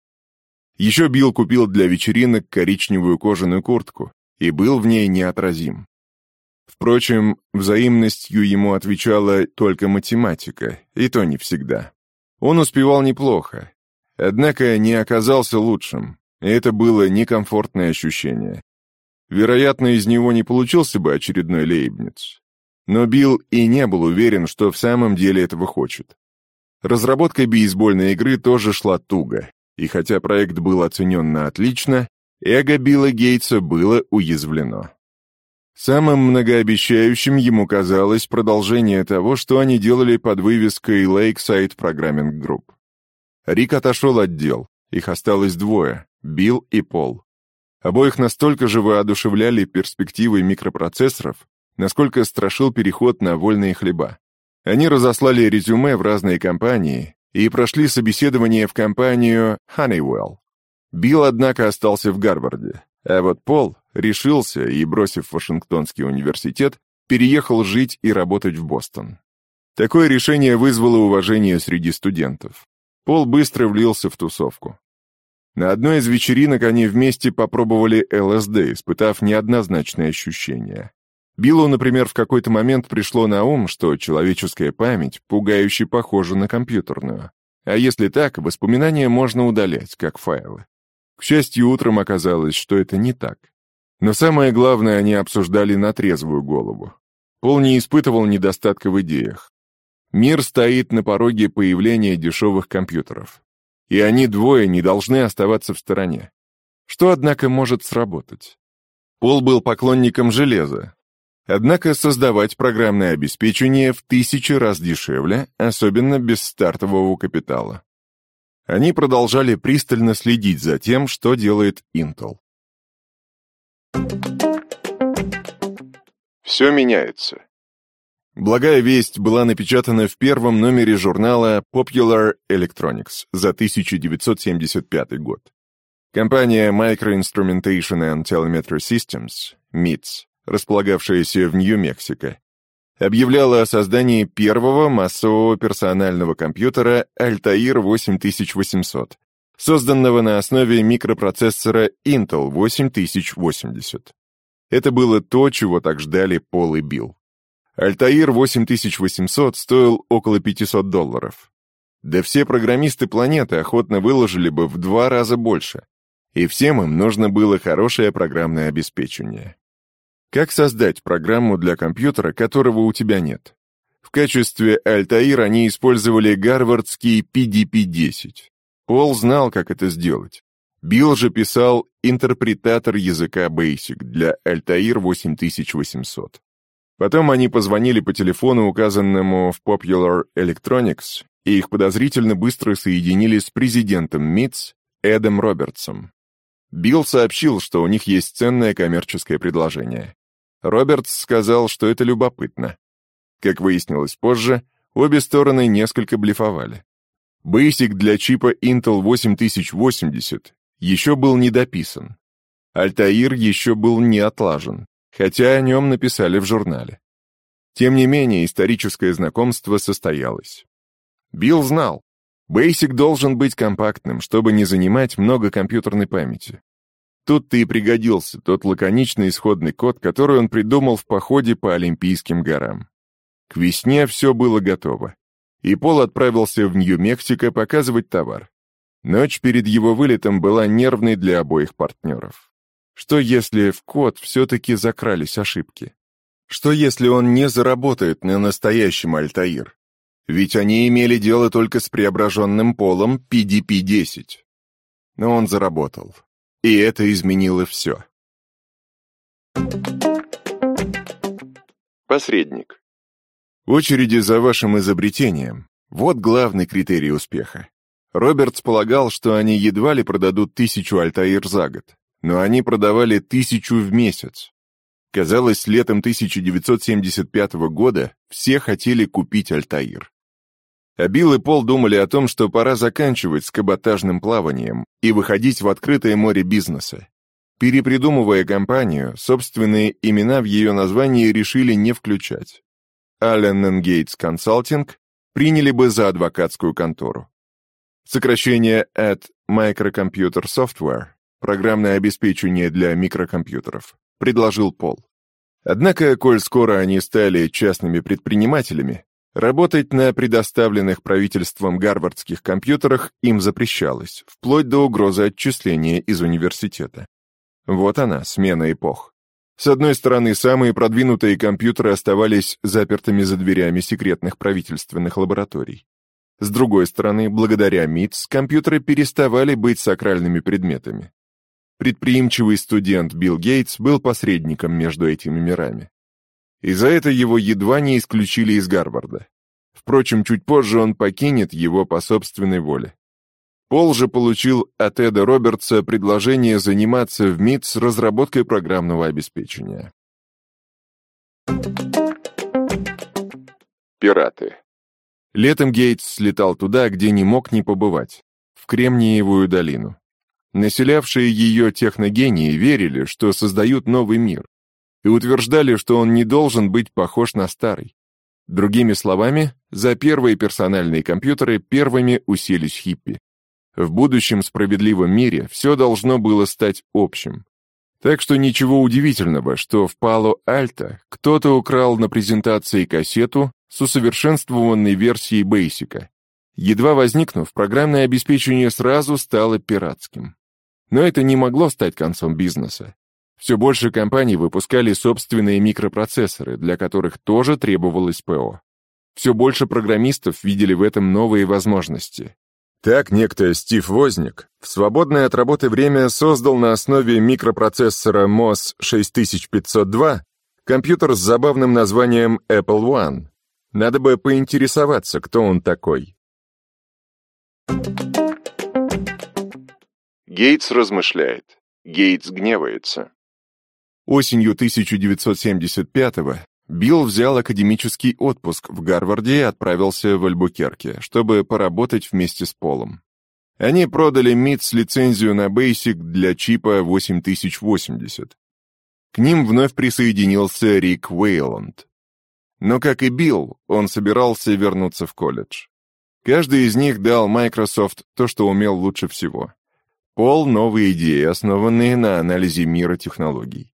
Speaker 2: Еще Билл купил для вечеринок коричневую кожаную куртку и был в ней неотразим. Впрочем, взаимностью ему отвечала только математика, и то не всегда. Он успевал неплохо, однако не оказался лучшим, и это было некомфортное ощущение. Вероятно, из него не получился бы очередной Лейбниц. Но Билл и не был уверен, что в самом деле этого хочет. Разработка бейсбольной игры тоже шла туго, и хотя проект был оценен на отлично, эго Билла Гейтса было уязвлено. Самым многообещающим ему казалось продолжение того, что они делали под вывеской Lakeside Programming Group. Рик отошел от дел, их осталось двое — Билл и Пол. Обоих настолько же воодушевляли перспективы микропроцессоров, насколько страшил переход на вольные хлеба. Они разослали резюме в разные компании и прошли собеседование в компанию Honeywell. Билл, однако, остался в Гарварде, а вот Пол решился и, бросив Вашингтонский университет, переехал жить и работать в Бостон. Такое решение вызвало уважение среди студентов. Пол быстро влился в тусовку. На одной из вечеринок они вместе попробовали ЛСД, испытав неоднозначные ощущения. Биллу, например, в какой-то момент пришло на ум, что человеческая память пугающе похожа на компьютерную. А если так, воспоминания можно удалять, как файлы. К счастью, утром оказалось, что это не так. Но самое главное они обсуждали на трезвую голову. Пол не испытывал недостатка в идеях. Мир стоит на пороге появления дешевых компьютеров и они двое не должны оставаться в стороне. Что, однако, может сработать? Пол был поклонником железа, однако создавать программное обеспечение в тысячи раз дешевле, особенно без стартового капитала. Они продолжали пристально следить за тем, что делает Intel.
Speaker 1: Все меняется.
Speaker 2: Благая весть была напечатана в первом номере журнала Popular Electronics за 1975 год. Компания Microinstrumentation and Telemetry Systems, MITS, располагавшаяся в Нью-Мексико, объявляла о создании первого массового персонального компьютера Altair 8800, созданного на основе микропроцессора Intel 8080. Это было то, чего так ждали Пол и Билл. Альтаир 8800 стоил около 500 долларов. Да все программисты планеты охотно выложили бы в два раза больше. И всем им нужно было хорошее программное обеспечение. Как создать программу для компьютера, которого у тебя нет? В качестве Альтаир они использовали гарвардский PDP-10. Пол знал, как это сделать. Билл же писал интерпретатор языка Basic для Altair 8800. Потом они позвонили по телефону, указанному в Popular Electronics, и их подозрительно быстро соединили с президентом МИЦ Эдом Робертсом. Билл сообщил, что у них есть ценное коммерческое предложение. Робертс сказал, что это любопытно. Как выяснилось позже, обе стороны несколько блефовали. Basic для чипа Intel 8080 еще был не дописан. Альтаир еще был не отлажен, хотя о нем написали в журнале. Тем не менее, историческое знакомство состоялось. Билл знал, Basic должен быть компактным, чтобы не занимать много компьютерной памяти. Тут-то и пригодился тот лаконичный исходный код, который он придумал в походе по Олимпийским горам. К весне все было готово, и Пол отправился в Нью-Мексико показывать товар. Ночь перед его вылетом была нервной для обоих партнеров. Что если в код все-таки закрались ошибки? Что если он не заработает на настоящем Альтаир? Ведь они имели дело только с преображенным полом PDP-10. Но он заработал. И это изменило все.
Speaker 1: Посредник.
Speaker 2: Очереди за вашим изобретением – вот главный критерий успеха. Робертс полагал, что они едва ли продадут тысячу Альтаир за год, но они продавали тысячу в месяц. Казалось, летом 1975 года все хотели купить Альтаир. А Билл и Пол думали о том, что пора заканчивать с каботажным плаванием и выходить в открытое море бизнеса. Перепридумывая компанию, собственные имена в ее названии решили не включать. Allen Gates Consulting приняли бы за адвокатскую контору. Сокращение at Microcomputer Software, программное обеспечение для микрокомпьютеров, предложил Пол. Однако, коль скоро они стали частными предпринимателями, работать на предоставленных правительством гарвардских компьютерах им запрещалось, вплоть до угрозы отчисления из университета. Вот она, смена эпох. С одной стороны, самые продвинутые компьютеры оставались запертыми за дверями секретных правительственных лабораторий. С другой стороны, благодаря МИЦ, компьютеры переставали быть сакральными предметами. Предприимчивый студент Билл Гейтс был посредником между этими мирами. И за это его едва не исключили из Гарварда. Впрочем, чуть позже он покинет его по собственной воле. Пол же получил от Эда Робертса предложение заниматься в МИЦ разработкой программного обеспечения.
Speaker 1: Пираты.
Speaker 2: Летом Гейтс слетал туда, где не мог не побывать, в Кремниевую долину. Населявшие ее техногении верили, что создают новый мир, и утверждали, что он не должен быть похож на старый. Другими словами, за первые персональные компьютеры первыми уселись хиппи. В будущем справедливом мире все должно было стать общим. Так что ничего удивительного, что в Пало-Альто кто-то украл на презентации кассету с усовершенствованной версией Basic. Едва возникнув, программное обеспечение сразу стало пиратским. Но это не могло стать концом бизнеса. Все больше компаний выпускали собственные микропроцессоры, для которых тоже требовалось ПО. Все больше программистов видели в этом новые возможности. Так некто Стив Возник в свободное от работы время создал на основе микропроцессора MOS 6502 компьютер с забавным названием Apple One. Надо бы поинтересоваться, кто он такой.
Speaker 1: Гейтс размышляет. Гейтс гневается.
Speaker 2: Осенью 1975-го Билл взял академический отпуск в Гарварде и отправился в Альбукерке, чтобы поработать вместе с Полом. Они продали МИЦ лицензию на Basic для чипа 8080. К ним вновь присоединился Рик Уэйланд. Но, как и Билл, он собирался вернуться в колледж. Каждый из них дал Microsoft то, что умел лучше всего. Пол — новые идеи, основанные на анализе мира технологий.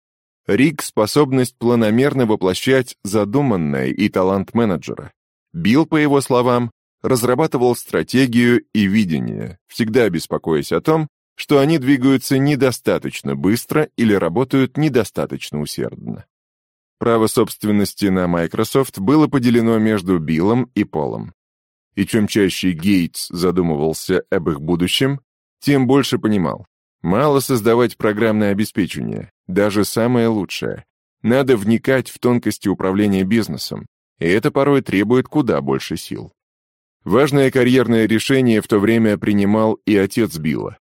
Speaker 2: Рик — способность планомерно воплощать задуманное и талант менеджера. Билл, по его словам, разрабатывал стратегию и видение, всегда беспокоясь о том, что они двигаются недостаточно быстро или работают недостаточно усердно. Право собственности на Microsoft было поделено между Биллом и Полом. И чем чаще Гейтс задумывался об их будущем, тем больше понимал. Мало создавать программное обеспечение, даже самое лучшее. Надо вникать в тонкости управления бизнесом, и это порой требует куда больше сил. Важное карьерное решение в то время принимал и отец Билла.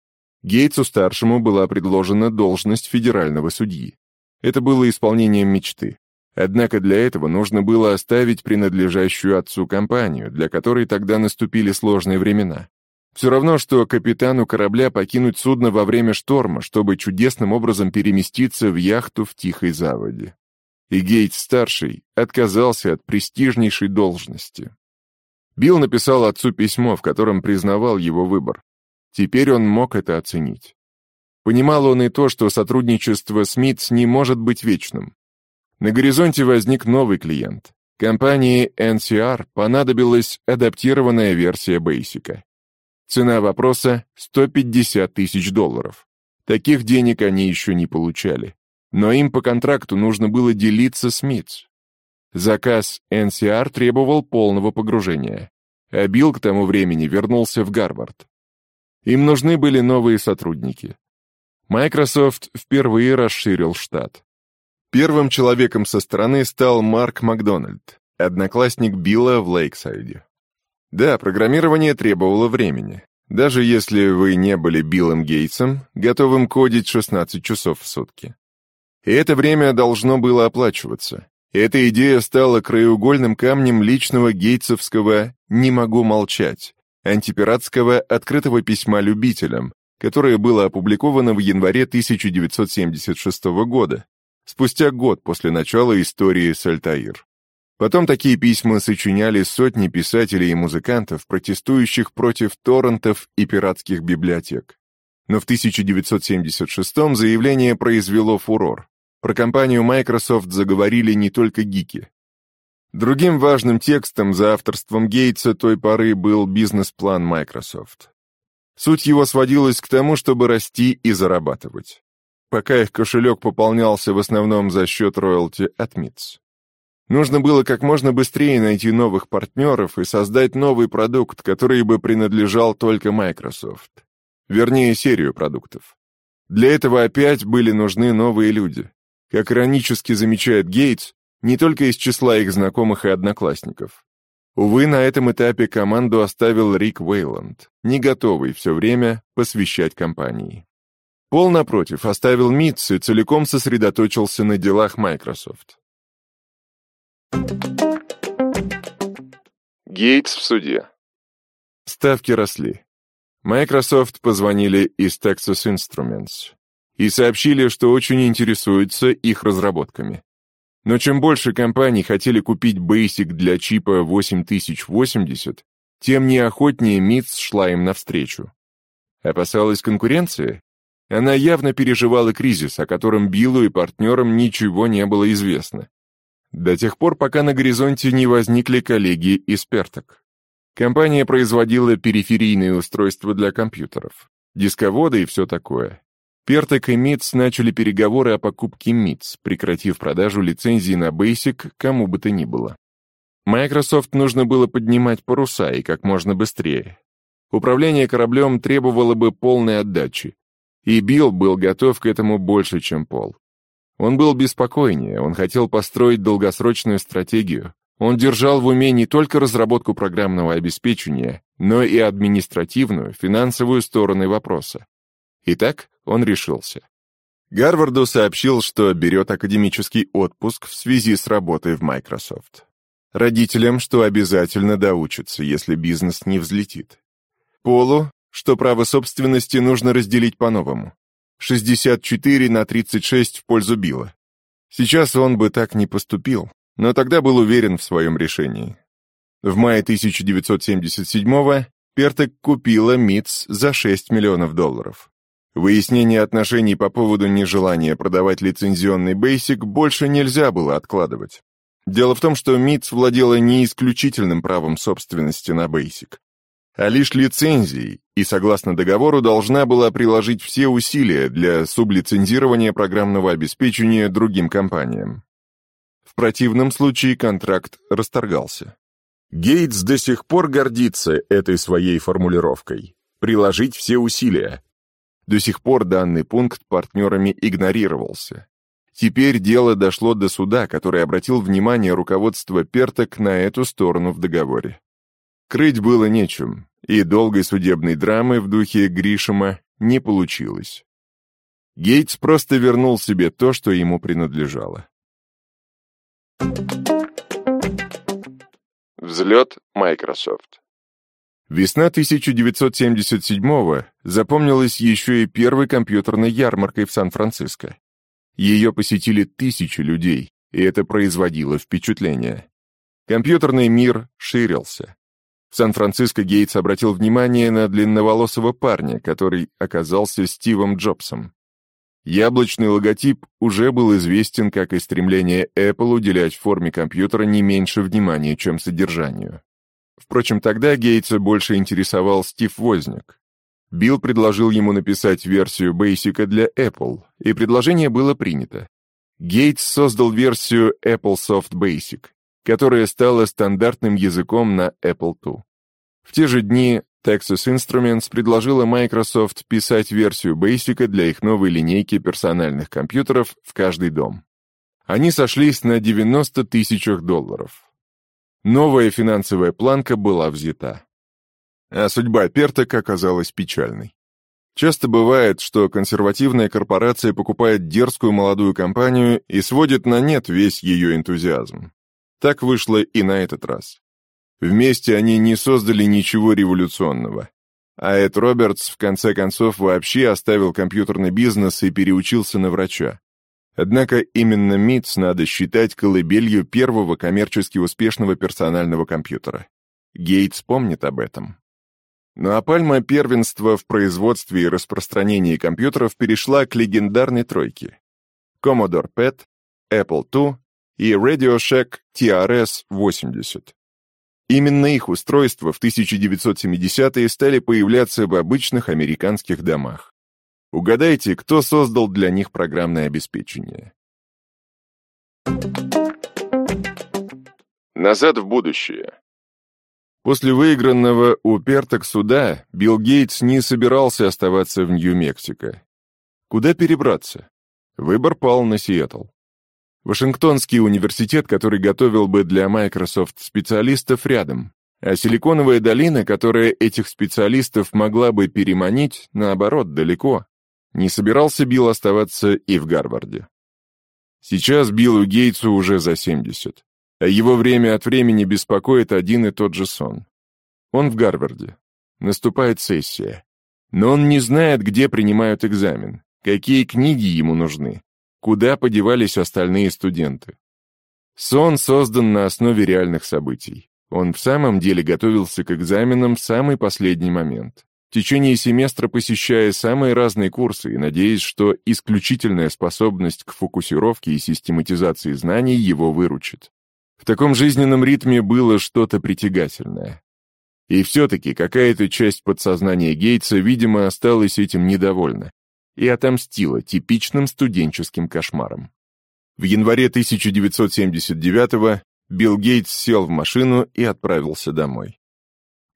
Speaker 2: Гейтсу-старшему была предложена должность федерального судьи. Это было исполнением мечты. Однако для этого нужно было оставить принадлежащую отцу компанию, для которой тогда наступили сложные времена. Все равно, что капитану корабля покинуть судно во время шторма, чтобы чудесным образом переместиться в яхту в тихой заводе. И Гейтс-старший отказался от престижнейшей должности. Билл написал отцу письмо, в котором признавал его выбор. Теперь он мог это оценить. Понимал он и то, что сотрудничество с МИТС не может быть вечным. На горизонте возник новый клиент. Компании NCR понадобилась адаптированная версия Basic. Цена вопроса — 150 тысяч долларов. Таких денег они еще не получали. Но им по контракту нужно было делиться с МИЦ. Заказ NCR требовал полного погружения. А Билл к тому времени вернулся в Гарвард. Им нужны были новые сотрудники. Microsoft впервые расширил штат. Первым человеком со стороны стал Марк Макдональд, одноклассник Билла в Лейксайде. Да, программирование требовало времени. Даже если вы не были Биллом Гейтсом, готовым кодить 16 часов в сутки. И это время должно было оплачиваться. Эта идея стала краеугольным камнем личного гейтсовского «не могу молчать», антипиратского открытого письма любителям, которое было опубликовано в январе 1976 года, спустя год после начала истории Сальтаир. Потом такие письма сочиняли сотни писателей и музыкантов, протестующих против торрентов и пиратских библиотек. Но в 1976-м заявление произвело фурор. Про компанию Microsoft заговорили не только гики. Другим важным текстом за авторством Гейтса той поры был бизнес-план Microsoft. Суть его сводилась к тому, чтобы расти и зарабатывать. Пока их кошелек пополнялся в основном за счет роялти от МИЦ. Нужно было как можно быстрее найти новых партнеров и создать новый продукт, который бы принадлежал только Microsoft. Вернее, серию продуктов. Для этого опять были нужны новые люди. Как иронически замечает Гейтс, не только из числа их знакомых и одноклассников. Увы, на этом этапе команду оставил Рик Уэйланд, не готовый все время посвящать компании. Пол, напротив, оставил Митц и целиком сосредоточился на делах Microsoft.
Speaker 1: Гейтс в суде.
Speaker 2: Ставки росли. Microsoft позвонили из Texas Instruments и сообщили, что очень интересуются их разработками. Но чем больше компаний хотели купить Basic для чипа 8080, тем неохотнее МИЦ шла им навстречу. Опасалась конкуренции? Она явно переживала кризис, о котором Биллу и партнерам ничего не было известно. До тех пор, пока на горизонте не возникли коллеги из Перток. Компания производила периферийные устройства для компьютеров, дисководы и все такое. Пертек и МИЦ начали переговоры о покупке МИЦ, прекратив продажу лицензий на Basic кому бы то ни было. Microsoft нужно было поднимать паруса и как можно быстрее. Управление кораблем требовало бы полной отдачи, и Билл был готов к этому больше, чем Пол. Он был беспокойнее, он хотел построить долгосрочную стратегию. Он держал в уме не только разработку программного обеспечения, но и административную, финансовую стороны вопроса. Итак, он решился. Гарварду сообщил, что берет академический отпуск в связи с работой в Microsoft. Родителям, что обязательно доучатся, если бизнес не взлетит. Полу, что право собственности нужно разделить по-новому. 64 на 36 в пользу Билла. Сейчас он бы так не поступил, но тогда был уверен в своем решении. В мае 1977-го Пертек купила МИЦ за 6 миллионов долларов. Выяснение отношений по поводу нежелания продавать лицензионный Basic больше нельзя было откладывать. Дело в том, что МИЦ владела не исключительным правом собственности на Basic а лишь лицензией, и согласно договору должна была приложить все усилия для сублицензирования программного обеспечения другим компаниям. В противном случае контракт расторгался. Гейтс до сих пор гордится этой своей формулировкой «приложить все усилия». До сих пор данный пункт партнерами игнорировался. Теперь дело дошло до суда, который обратил внимание руководства Перток на эту сторону в договоре. Крыть было нечем, и долгой судебной драмы в духе Гришима не получилось. Гейтс просто вернул себе то, что ему принадлежало.
Speaker 1: Взлет Microsoft.
Speaker 2: Весна 1977-го запомнилась еще и первой компьютерной ярмаркой в Сан-Франциско. Ее посетили тысячи людей, и это производило впечатление. Компьютерный мир ширился. Сан-Франциско Гейтс обратил внимание на длинноволосого парня, который оказался Стивом Джобсом. Яблочный логотип уже был известен как и стремление Apple уделять форме компьютера не меньше внимания, чем содержанию. Впрочем, тогда Гейтса больше интересовал Стив Возник. Билл предложил ему написать версию Basic для Apple, и предложение было принято. Гейтс создал версию Apple Soft Basic, которая стала стандартным языком на Apple II. В те же дни Texas Instruments предложила Microsoft писать версию Basic для их новой линейки персональных компьютеров в каждый дом. Они сошлись на 90 тысячах долларов. Новая финансовая планка была взята. А судьба Пертек оказалась печальной. Часто бывает, что консервативная корпорация покупает дерзкую молодую компанию и сводит на нет весь ее энтузиазм. Так вышло и на этот раз. Вместе они не создали ничего революционного. А Эд Робертс в конце концов вообще оставил компьютерный бизнес и переучился на врача. Однако именно МИЦ надо считать колыбелью первого коммерчески успешного персонального компьютера. Гейтс помнит об этом. Ну а пальма первенства в производстве и распространении компьютеров перешла к легендарной тройке. Commodore PET, Apple II и Radio Shack TRS-80. Именно их устройства в 1970-е стали появляться в обычных американских домах. Угадайте, кто создал для них программное обеспечение?
Speaker 1: Назад в будущее.
Speaker 2: После выигранного у Перток суда Билл Гейтс не собирался оставаться в Нью-Мексико. Куда перебраться? Выбор пал на Сиэтл. Вашингтонский университет, который готовил бы для Microsoft специалистов рядом, а Силиконовая долина, которая этих специалистов могла бы переманить, наоборот, далеко. Не собирался Билл оставаться и в Гарварде. Сейчас Биллу Гейтсу уже за 70 а его время от времени беспокоит один и тот же сон. Он в Гарварде. Наступает сессия. Но он не знает, где принимают экзамен, какие книги ему нужны, куда подевались остальные студенты. Сон создан на основе реальных событий. Он в самом деле готовился к экзаменам в самый последний момент, в течение семестра посещая самые разные курсы и надеясь, что исключительная способность к фокусировке и систематизации знаний его выручит. В таком жизненном ритме было что-то притягательное. И все-таки какая-то часть подсознания Гейтса, видимо, осталась этим недовольна и отомстила типичным студенческим кошмаром. В январе 1979-го Билл Гейтс сел в машину и отправился домой.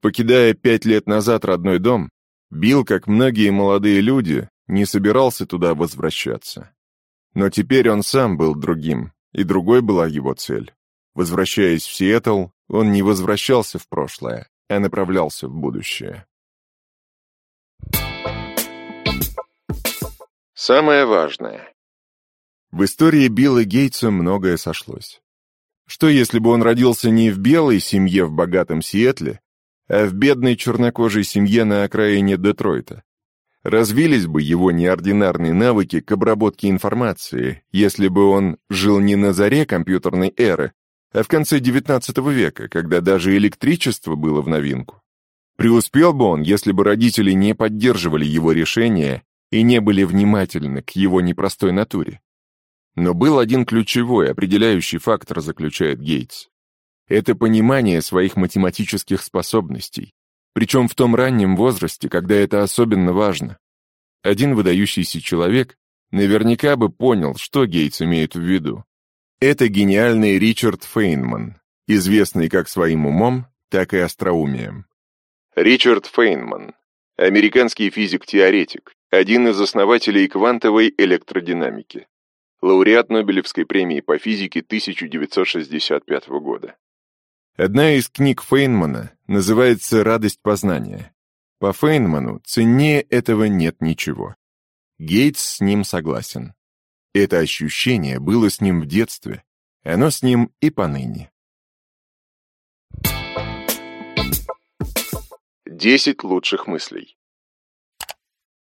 Speaker 2: Покидая пять лет назад родной дом, Билл, как многие молодые люди, не собирался туда возвращаться. Но теперь он сам был другим, и другой была его цель. Возвращаясь в Сиэтл, он не возвращался в прошлое, а направлялся в будущее.
Speaker 1: Самое важное.
Speaker 2: В истории Билла Гейтса многое сошлось. Что если бы он родился не в белой семье в богатом Сиэтле, а в бедной чернокожей семье на окраине Детройта? Развились бы его неординарные навыки к обработке информации, если бы он жил не на заре компьютерной эры, а в конце XIX века, когда даже электричество было в новинку. Преуспел бы он, если бы родители не поддерживали его решения и не были внимательны к его непростой натуре. Но был один ключевой, определяющий фактор, заключает Гейтс. Это понимание своих математических способностей, причем в том раннем возрасте, когда это особенно важно. Один выдающийся человек наверняка бы понял, что Гейтс имеет в виду. Это гениальный Ричард Фейнман, известный как своим умом, так и остроумием.
Speaker 1: Ричард Фейнман, американский физик-теоретик, один из основателей квантовой электродинамики, лауреат Нобелевской премии по физике 1965 года.
Speaker 2: Одна из книг Фейнмана называется «Радость познания». По Фейнману ценнее этого нет ничего. Гейтс с ним согласен. Это ощущение было с ним в детстве, оно с ним и поныне.
Speaker 1: Десять лучших мыслей.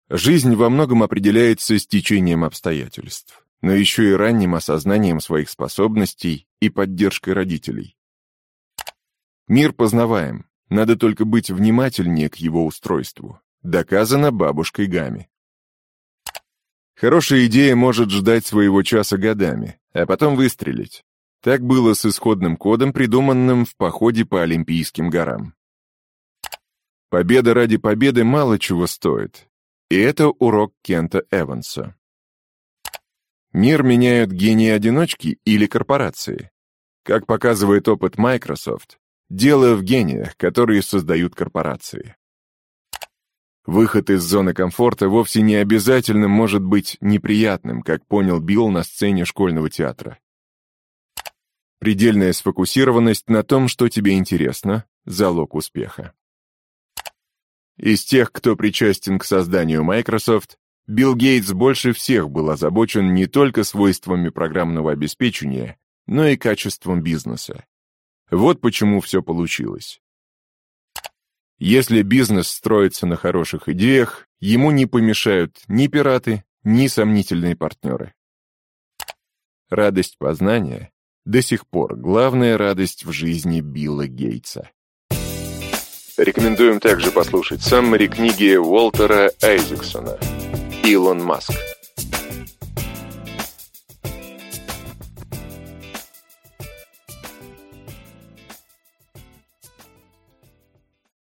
Speaker 2: Жизнь во многом определяется стечением обстоятельств, но еще и ранним осознанием своих способностей и поддержкой родителей. Мир познаваем, надо только быть внимательнее к его устройству. Доказано бабушкой Гами. Хорошая идея может ждать своего часа годами, а потом выстрелить. Так было с исходным кодом, придуманным в походе по Олимпийским горам. Победа ради победы мало чего стоит, и это урок Кента Эванса. Мир меняют гении-одиночки или корпорации. Как показывает опыт Microsoft, дело в гениях, которые создают корпорации. Выход из зоны комфорта вовсе не обязательно может быть неприятным, как понял Билл на сцене школьного театра. Предельная сфокусированность на том, что тебе интересно – залог успеха. Из тех, кто причастен к созданию Microsoft, Билл Гейтс больше всех был озабочен не только свойствами программного обеспечения, но и качеством бизнеса. Вот почему все получилось. Если бизнес строится на хороших идеях, ему не помешают ни пираты, ни сомнительные партнеры. Радость познания до сих пор главная радость в жизни Билла Гейтса.
Speaker 1: Рекомендуем также послушать саммари книги Уолтера Айзексона «Илон Маск».